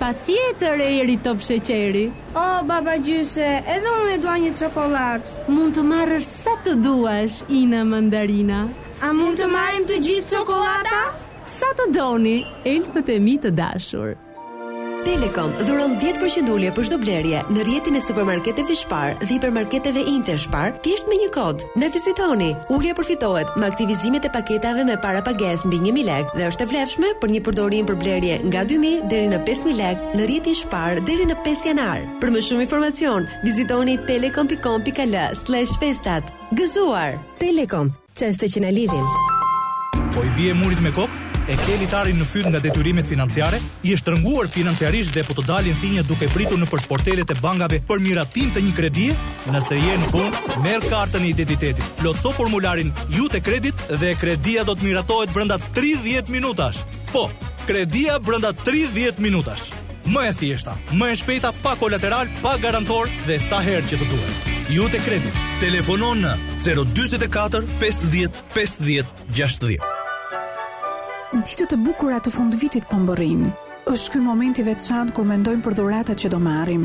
Patjetër Eri top sheqeri. O baba gjysh, edhe unë e dua një çokollatë. Mund të marrësh sa të duash Ina mandarina. A mund të marrim të gjithë çokollata? Sa të doni, elfët e mi të dashur. Telekom dhuron dhjetë për qind ulje për çdo blerje në rrjetin e supermarketeve Spar dhe hipermarketeve Interspar thjesht me një kod. Na vizitoni, ulja përfitohet me aktivizimet e paketave me parapagesë mbi 1000 lekë dhe është e vlefshme për një përdorim për blerje nga 2000 deri në 5000 lekë në rrjetin Spar deri në 5 janar. Për më shumë informacion, vizitoni telecom.com.al/festat. Gëzuar! Telekom, çaste që na lidhin. Po i bie murit me kokë? E ke litarin në fyt nga detyrimet financiare? Je shtrënguar financiarisht dhe po të dalin thinja duke pritur nëpër sportelet e bankave për miratim të një kredie? Nëse je në punë, merr kartën e identitetit, plotëso formularin Iute Kredit dhe kredia do të miratohet brenda 30 minutash. Po, kredia brenda 30 minutash. Më e thjeshta, më e shpejta, pa kolateral, pa garantor dhe sa herë që të duhet. Iute Kredit, telefono në 044 50 50 60. Ditët e bukura të fundvitit po mbërrijnë. Është ky momenti i veçantë kur mendojmë për dhuratat që do marrim,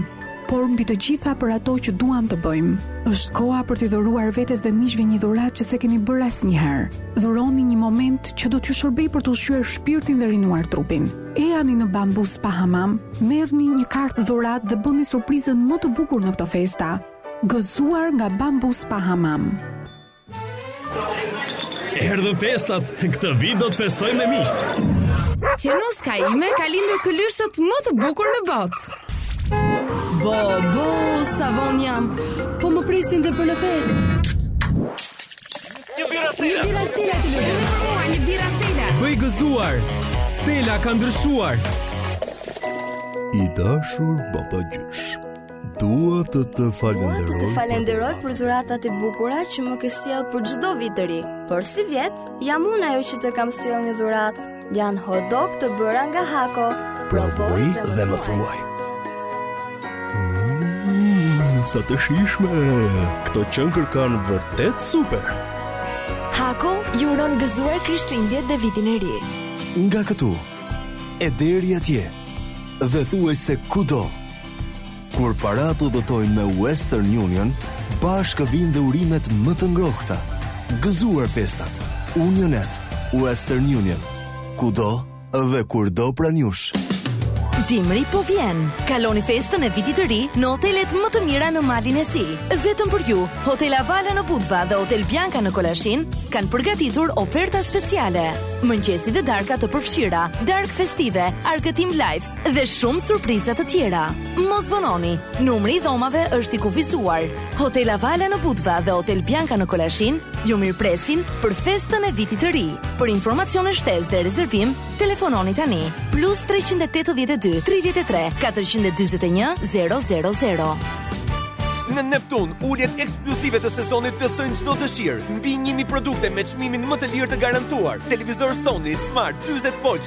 por mbi të gjitha për ato që duam të bëjmë. Është koha për t'i dhuruar vetes dhe miqve një dhuratë që s'e keni bërë asnjëherë. Dhuroni një moment që do t'ju shërbejë për të ushqyer shpirtin dhe rinuar trupin. Ejani në Bamboo Spa Hamam, merrni një kartë dhuratë dhe bëni surprizën më të bukur në këto festa. Gëzuar nga Bamboo Spa Hamam. Erdhën festat, këtë vit do të festojmë me miqtë. Qenushka ime ka lindur këlyshët më të bukur në botë. Bo, bo, sa vonë jam, po më presin, vij për në festë. Një bira stela! Një birra Stela të lutem! Një birra Stela! Bëj gëzuar! Stela ka ndryshuar! I dashur baba gjysh. Dua të të falenderoj. Dua të të falenderoj për dhuratat e bukura që më ke sjellë për çdo vit të ri. Por sivjet, jam unë ajo që të kam sjellë një dhuratë. Janë hot dog të bëra nga Hako. Provoji dhe më thuaj. Mm, sa të shijshme. Këto qenkërkan vërtet super. Hako ju uron gëzuar Krishtlindjet dhe vitin e ri. Nga këtu e deri atje dhe thuajse kudo Kur paratë udhëtojnë me Western Union, bashkë vijnë dhe urimet më të ngrohta. Gëzuar festat! Union Net, Western Union, kudo dhe kurdo pranë jush. Dimri po vjen. Kaloni festën e Vitit të Ri në hotelet më të mira në Malin e Zi. Vetëm për ju, Hotel Avala në Budva dhe Hotel Bianca në Kolashin kanë përgatitur oferta speciale. Mëngjesi dhe darka të përfshira, darkë festive, argëtim live, dhe shumë surpriza të tjera. Mos vononi, numri i dhomave është i kufizuar. Hotel Avala në Budva dhe Hotel Bianca në Kolashin ju mirëpresin për festën e vitit të ri. Për informacione shtesë dhe rezervim, telefononi tani plus 382 33 441 000. Në Neptun, uljet ekskluzive të sezonit plotësojnë çdo dëshirë. Mbi 1000 produkte me çmimin më të lirë të garantuar. Televizor Sony Smart 40 polç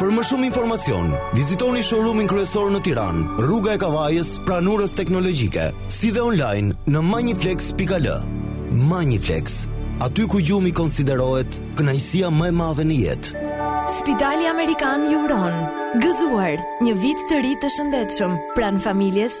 Për më shumë informacion, vizitoni showroomin kryesor në Tiranë, Rruga e Kavajës, pranë Urës Teknologjike, si dhe online në magniflex.al. Magniflex, aty ku gjumi konsiderohet kënaqësia më e madhe në jetë. Spitali Amerikan ju uron gëzuar një vit të ri të shëndetshëm pranë familjes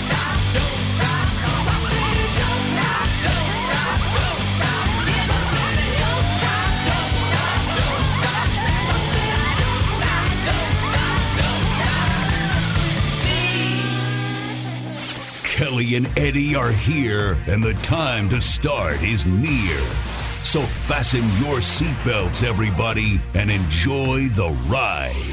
ready are here and the time to start is near. So fasten your seat belts everybody and enjoy the ride.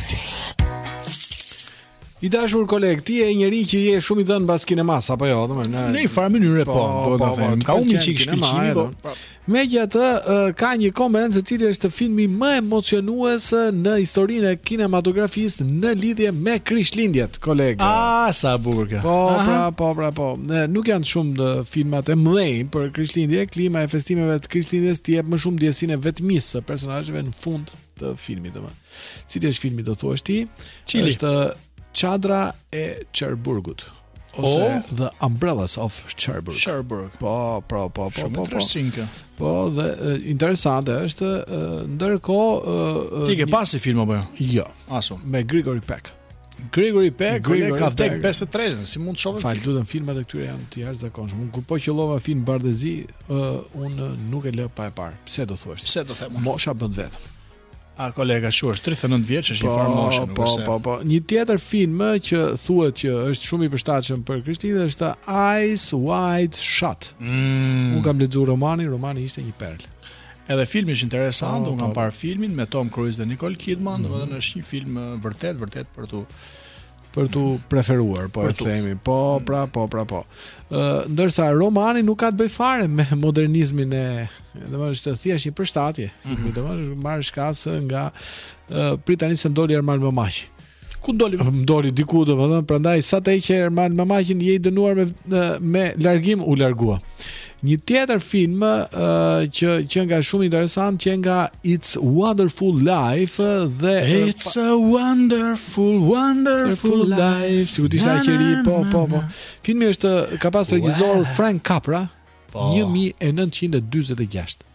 I dashur koleg, ti je njeri që je shumë i dhënë pas kinemas apo jo, domethënë. Në një farë mënyre po, po, po, do ta them. Po, ka humb çik shkëlqimi, po. po. Megjithatë, ka një koment se cili është filmi më emocionues në historinë e kinematografisë në lidhje me Krishtlindjet, koleg. Ah, sa bukur kjo. Po, pra, po, pra, po. Nuk janë shumtë filmat e mëdhenj për Krishtlindje, klima e festimeve të Krishtlindjes të jep më shumë ndjesinë e vetmisë së personazheve në fund të filmit domethënë. Cili është filmi do thuash ti? Cili? Është Çadra e Cherbourgut ose oh. The Umbrellas of Cherbourg. Cherbourg. Po, po, po, po, Shumë po. po. Shumë po. Po, dhe e, interesante është ndërkohë ti ke pa si film apo jo? Jo. Asu. Me Gregory Peck. Gregory Peck, Gregory ka vdek 53-në, si mund të shohim? Fal, të lutem filmat e këtyre janë të jashtëzakonshëm. Unë kur po qëlloi film bardhezi, uh, unë nuk e lë pa e parë. Pse do thuash? Pse do them? Mosha bën të vetën. A kolega shu është 39 vjeç, është po, një farë moshe, nuk po, është. Po, po, po. Një tjetër film eh, që thuhet që është shumë i përshtatshëm për Krishtlindje është Eyes Wide Shut. Mm. Unë kam lexuar romanin, romani ishte një perlë. Edhe filmi është interesant, oh, unë kam po. parë filmin me Tom Cruise dhe Nicole Kidman, mm -hmm. domethënë është një film vërtet vërtet për t'u për t'u preferuar, po e themi. Po, mm. pra, po, pra, po. Ë, ndërsa romani nuk ka të bëjë fare me modernizmin e, domethënë është thjesht një përshtatje. Mm -hmm. Domethënë merr shkas nga ë prit tani se m'doli Ermal Mamaqi. Ku doli? Më doli diku, domethënë, prandaj, sa të heqë Ermal Mamaqin, je i dënuar me, me largim, u largua. Një tjetër film uh, që që nga shumë interesant që nga It's Wonderful Life dhe It's a wonderful wonderful life. Si kujt ishte qeri po po po. Filmi është ka pas regjisor Frank Capra 1946.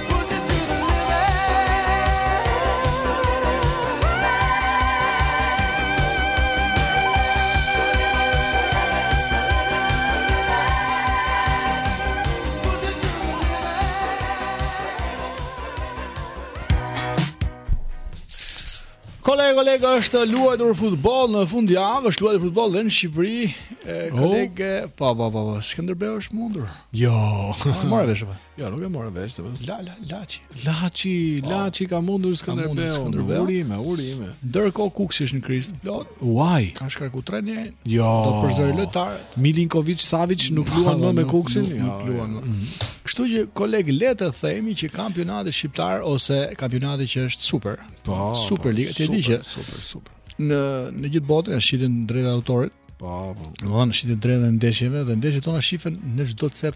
Kolega, kolega, është luajtur futboll në fundjavë, është luajtur futboll në Shqipëri. Kolega, oh. pa, pa, pa, pa, Skënderbeu është mundur. Jo, ah, mora vesh apo. Jo, nuk e mora vesh të vëzë. La, la, Laçi. Laçi, po, Laçi ka mundur Skënderbeun. Skënderbeu. Urime, urime. Ndërkohë Kukësi është në krizë të plotë. Uaj. Ka shkarku trenerin. Jo. Do të përzërë lojtarët. Milinkovic Savic nuk luan më me Kukësin. Nuk, nuk luan më. Mhm. Kështu që kolegë le të themi që kampionati shqiptar ose kampionati që është super. Po, po super liga, ti e di që. Super, super. Në në gjithë botën e shitin të drejtat e autorit. Po, po. Në shiten të drejtat e ndeshjeve dhe ndeshjet tona shifen në çdo cep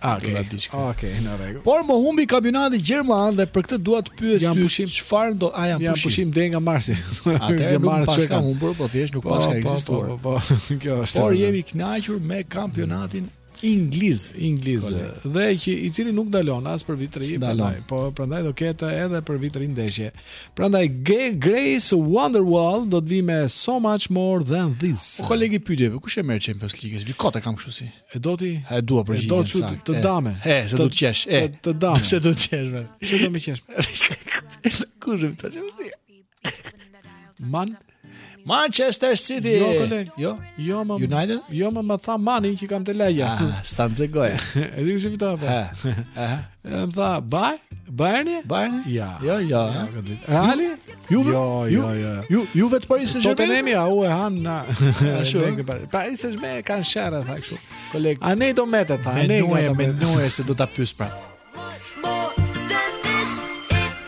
Ah, okay. Na diçka. Ah, okay, në rregull. Por më humbi kampionati gjerman dhe për këtë dua të pyes ty pushim çfarë do a janë, janë pushim. pushim deri nga marsi. Atëherë nuk paska humbur, po thjesht nuk po, paska po, ekzistuar. Po, po, po, po. Kjo është. Por jemi kënaqur me kampionatin anglez, anglez dhe që i cili nuk ndalon as për vit të ri, prandaj, po prandaj do ketë edhe për vit të ri ndeshje. Prandaj Ge Grace VanderWaal do të vi me so much more than this. O kolegë një pyetje, kush e merr Champions League? Vi kot e kam kështu si. E do ti? E dua përgjigje. E do që të ta them. E, se do të qesh. E, të ta them. Se do të qesh. Se do më qesh. Ku jemi tash? Man Manchester City. Jo, koleg. Jo. Jo, më United. Jo, më më tha Mani që kam te lagja. Ah, stan ze goja. Edhe ju shifta apo? Ha. E më tha, Baj, Bayerni? Bayerni? Ja. Ja, ja. Reali? Ju, jo, ju, jo, jo. Ju, ju vetë Paris Saint-Germain? Të nemi, a u e hanë na. Paris Saint-Germain kanë sherr, tha kështu. Kolegë. A ne do metet, tha. Menue, menue, se do ta pyes prapë.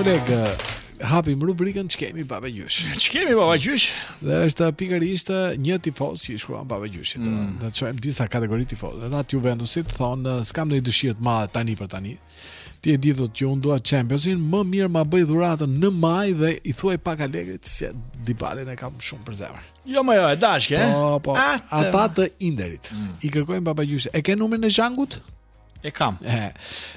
Koleg, hapim rubrikën ç'kemi baba gjysh. Ç'kemi baba gjysh? Dhe është pikërisht një tifoz që i shkruan baba gjyshit. Mm. Do të shojmë disa kategori tifozësh. Dhe ata të Juventusit thonë, s'kam ndonjë dëshirë të madhe tani për tani. Ti e di thotë që unë dua Championsin, më mirë ma bëj dhuratën në maj dhe i thuaj pak Allegrit se Dybalën e kam shumë për zemër. Jo më jo, e dashke, eh? Po, po. Ah, të- Ata të Interit. Mm. I kërkojnë babagjyshit. E ke numrin e Zhangut? E kam. E,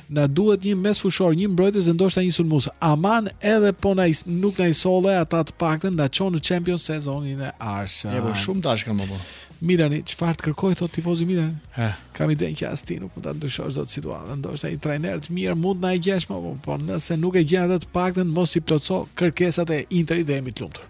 na duhet një mesfushor, një mbrojtës dhe ndoshta një sulmues. Aman edhe po nuk na i solle ata të paktën na çon në Champions sezonin e ardhshëm. E po shumë dashka më po. Milani, çfarë të kërkoj thot tifozi i Milanit? He. Kam idenë që as ti nuk mund ta ndryshosh dot situatën. Ndoshta një trajner të mirë mund na e gjesh më vonë, por nëse nuk e gjen atë të paktën mos i plotëso kërkesat e Interit dhe jemi të lumtur.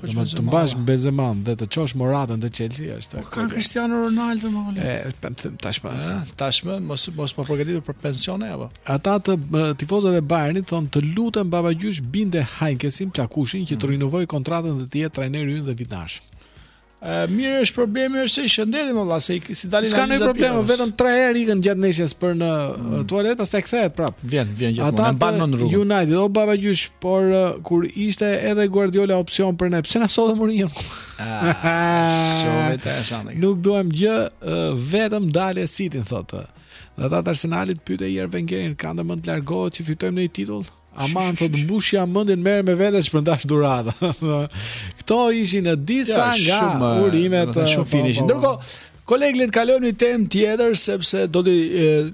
Po që të mbash Benzema dhe të çosh Moratën te Chelsea është. Po kanë Cristiano Ronaldo më vonë. E, tashmë, ë, tashmë mos mos po përgatitet për pensione apo. Ata të tifozët e Bayernit thon të lutem baba gjysh binde Heynckesin plakushin që të mm. rinovojë kontratën dhe të jetë trajneri ynë dhe vitin e ardhshëm. Ë mirë është problemi është se shëndetin valla se si dalin S'ka ndonjë problem vetëm 3 herë ikën gjatë ndeshjes për në mm. tualet pastaj kthehet prap. Vjen, vjen gjithmonë. Ata mban në rrugë. United o baba gjysh Por kur ishte edhe Guardiola opsion për ne, pse na solli Mourinho? Ah, shumë interesante. Nuk duam gjë, vetëm ndale Cityn thotë. Dhe ata të Arsenalit pyete njëherë Wengerin, ka ndër mend të largohet që të fitojmë ndonjë titull? Aman të lutem mbushja mendjen merre me vete kur shpërndan dhuratat Këto ishin disa ja, shumë, nga urimet Shumë finish Ndërko, Koleg le të kalojmë në një temë tjetër sepse do të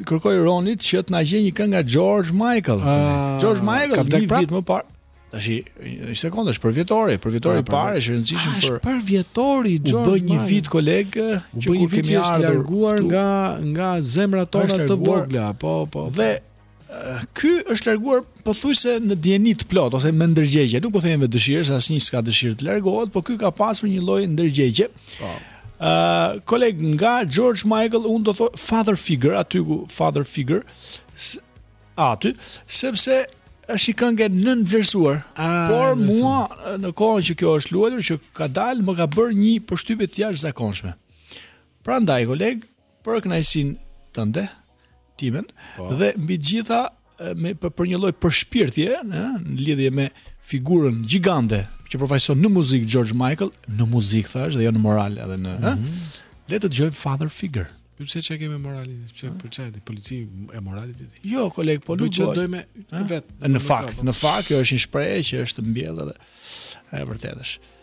kërkoj Ronit që të na gjejë një këngë nga George Michael. Uh, George Michael ka vdek një vit më parë. Tash një sekondë, është përvjetori, përvjetori i parë, është i rëndësishëm ah, për përvjetori i George. U bë një vit koleg që na është larguar nga nga zemrat tona të vogla, po po. Dhe Ky është larguar pothuajse në dijeni të plotë ose me ndërgjegje. Nuk po them me dëshirë, se asnjë s'ka dëshirë të largohet, por ky ka pasur një lloj ndërgjegje. Po. Ë, uh, koleg nga George Michael, unë do thoja Father Figure aty ku Father Figure aty, sepse është një këngë e nënvlerësuar. Por mua në kohën që kjo është luajtur që ka dalë, më ka bërë një përshtypje të jashtëzakonshme. Prandaj koleg, Për kënaqësinë tënde, timen, po. dhe mbi të gjitha me për, për një lloj përshpirtje, në lidhje me figurën gjigante që përfaqëson në muzikë George Michael, në muzikë thash dhe jo në moral edhe në, mm -hmm. Le të dëgjojmë Father Figure. Po pse ç'ke me moralin? Pse për ça je ti polici i moralit ti? Jo, koleg, po nuk do me vet. Në fakt, në fakt kjo është një shprehje që është mbjellë edhe e vërtetë është.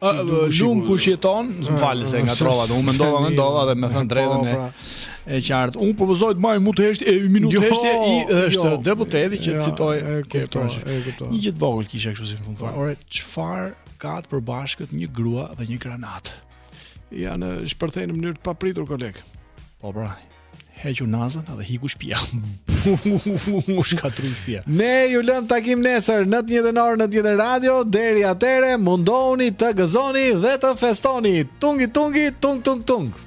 Lum kush jeton, më falë se ngatërrova, unë mendova, mendova dhe me thënë drejtën po, e pra. e qartë. Unë propozoj të marrim një minutë heshtje minutë jo, heshtje i jo, është jo, deputeti që ja, citoj e kuptoj, e kuptoj. Një gjë të vogël kisha kështu si në fund fare. Ore, çfarë ka të përbashkët një grua dhe një granatë? Ja shpërthejnë në mënyrë të papritur koleg. Po pra, Heq unazën dhe iku shpia. U shkatru shpia. Ne ju lëm takim nesër në të njëjtën orë në të njëjtën radio. Deri atëherë, mundohuni të gëzoni dhe të festoni. Tungi tungi, tung tung tung. tung.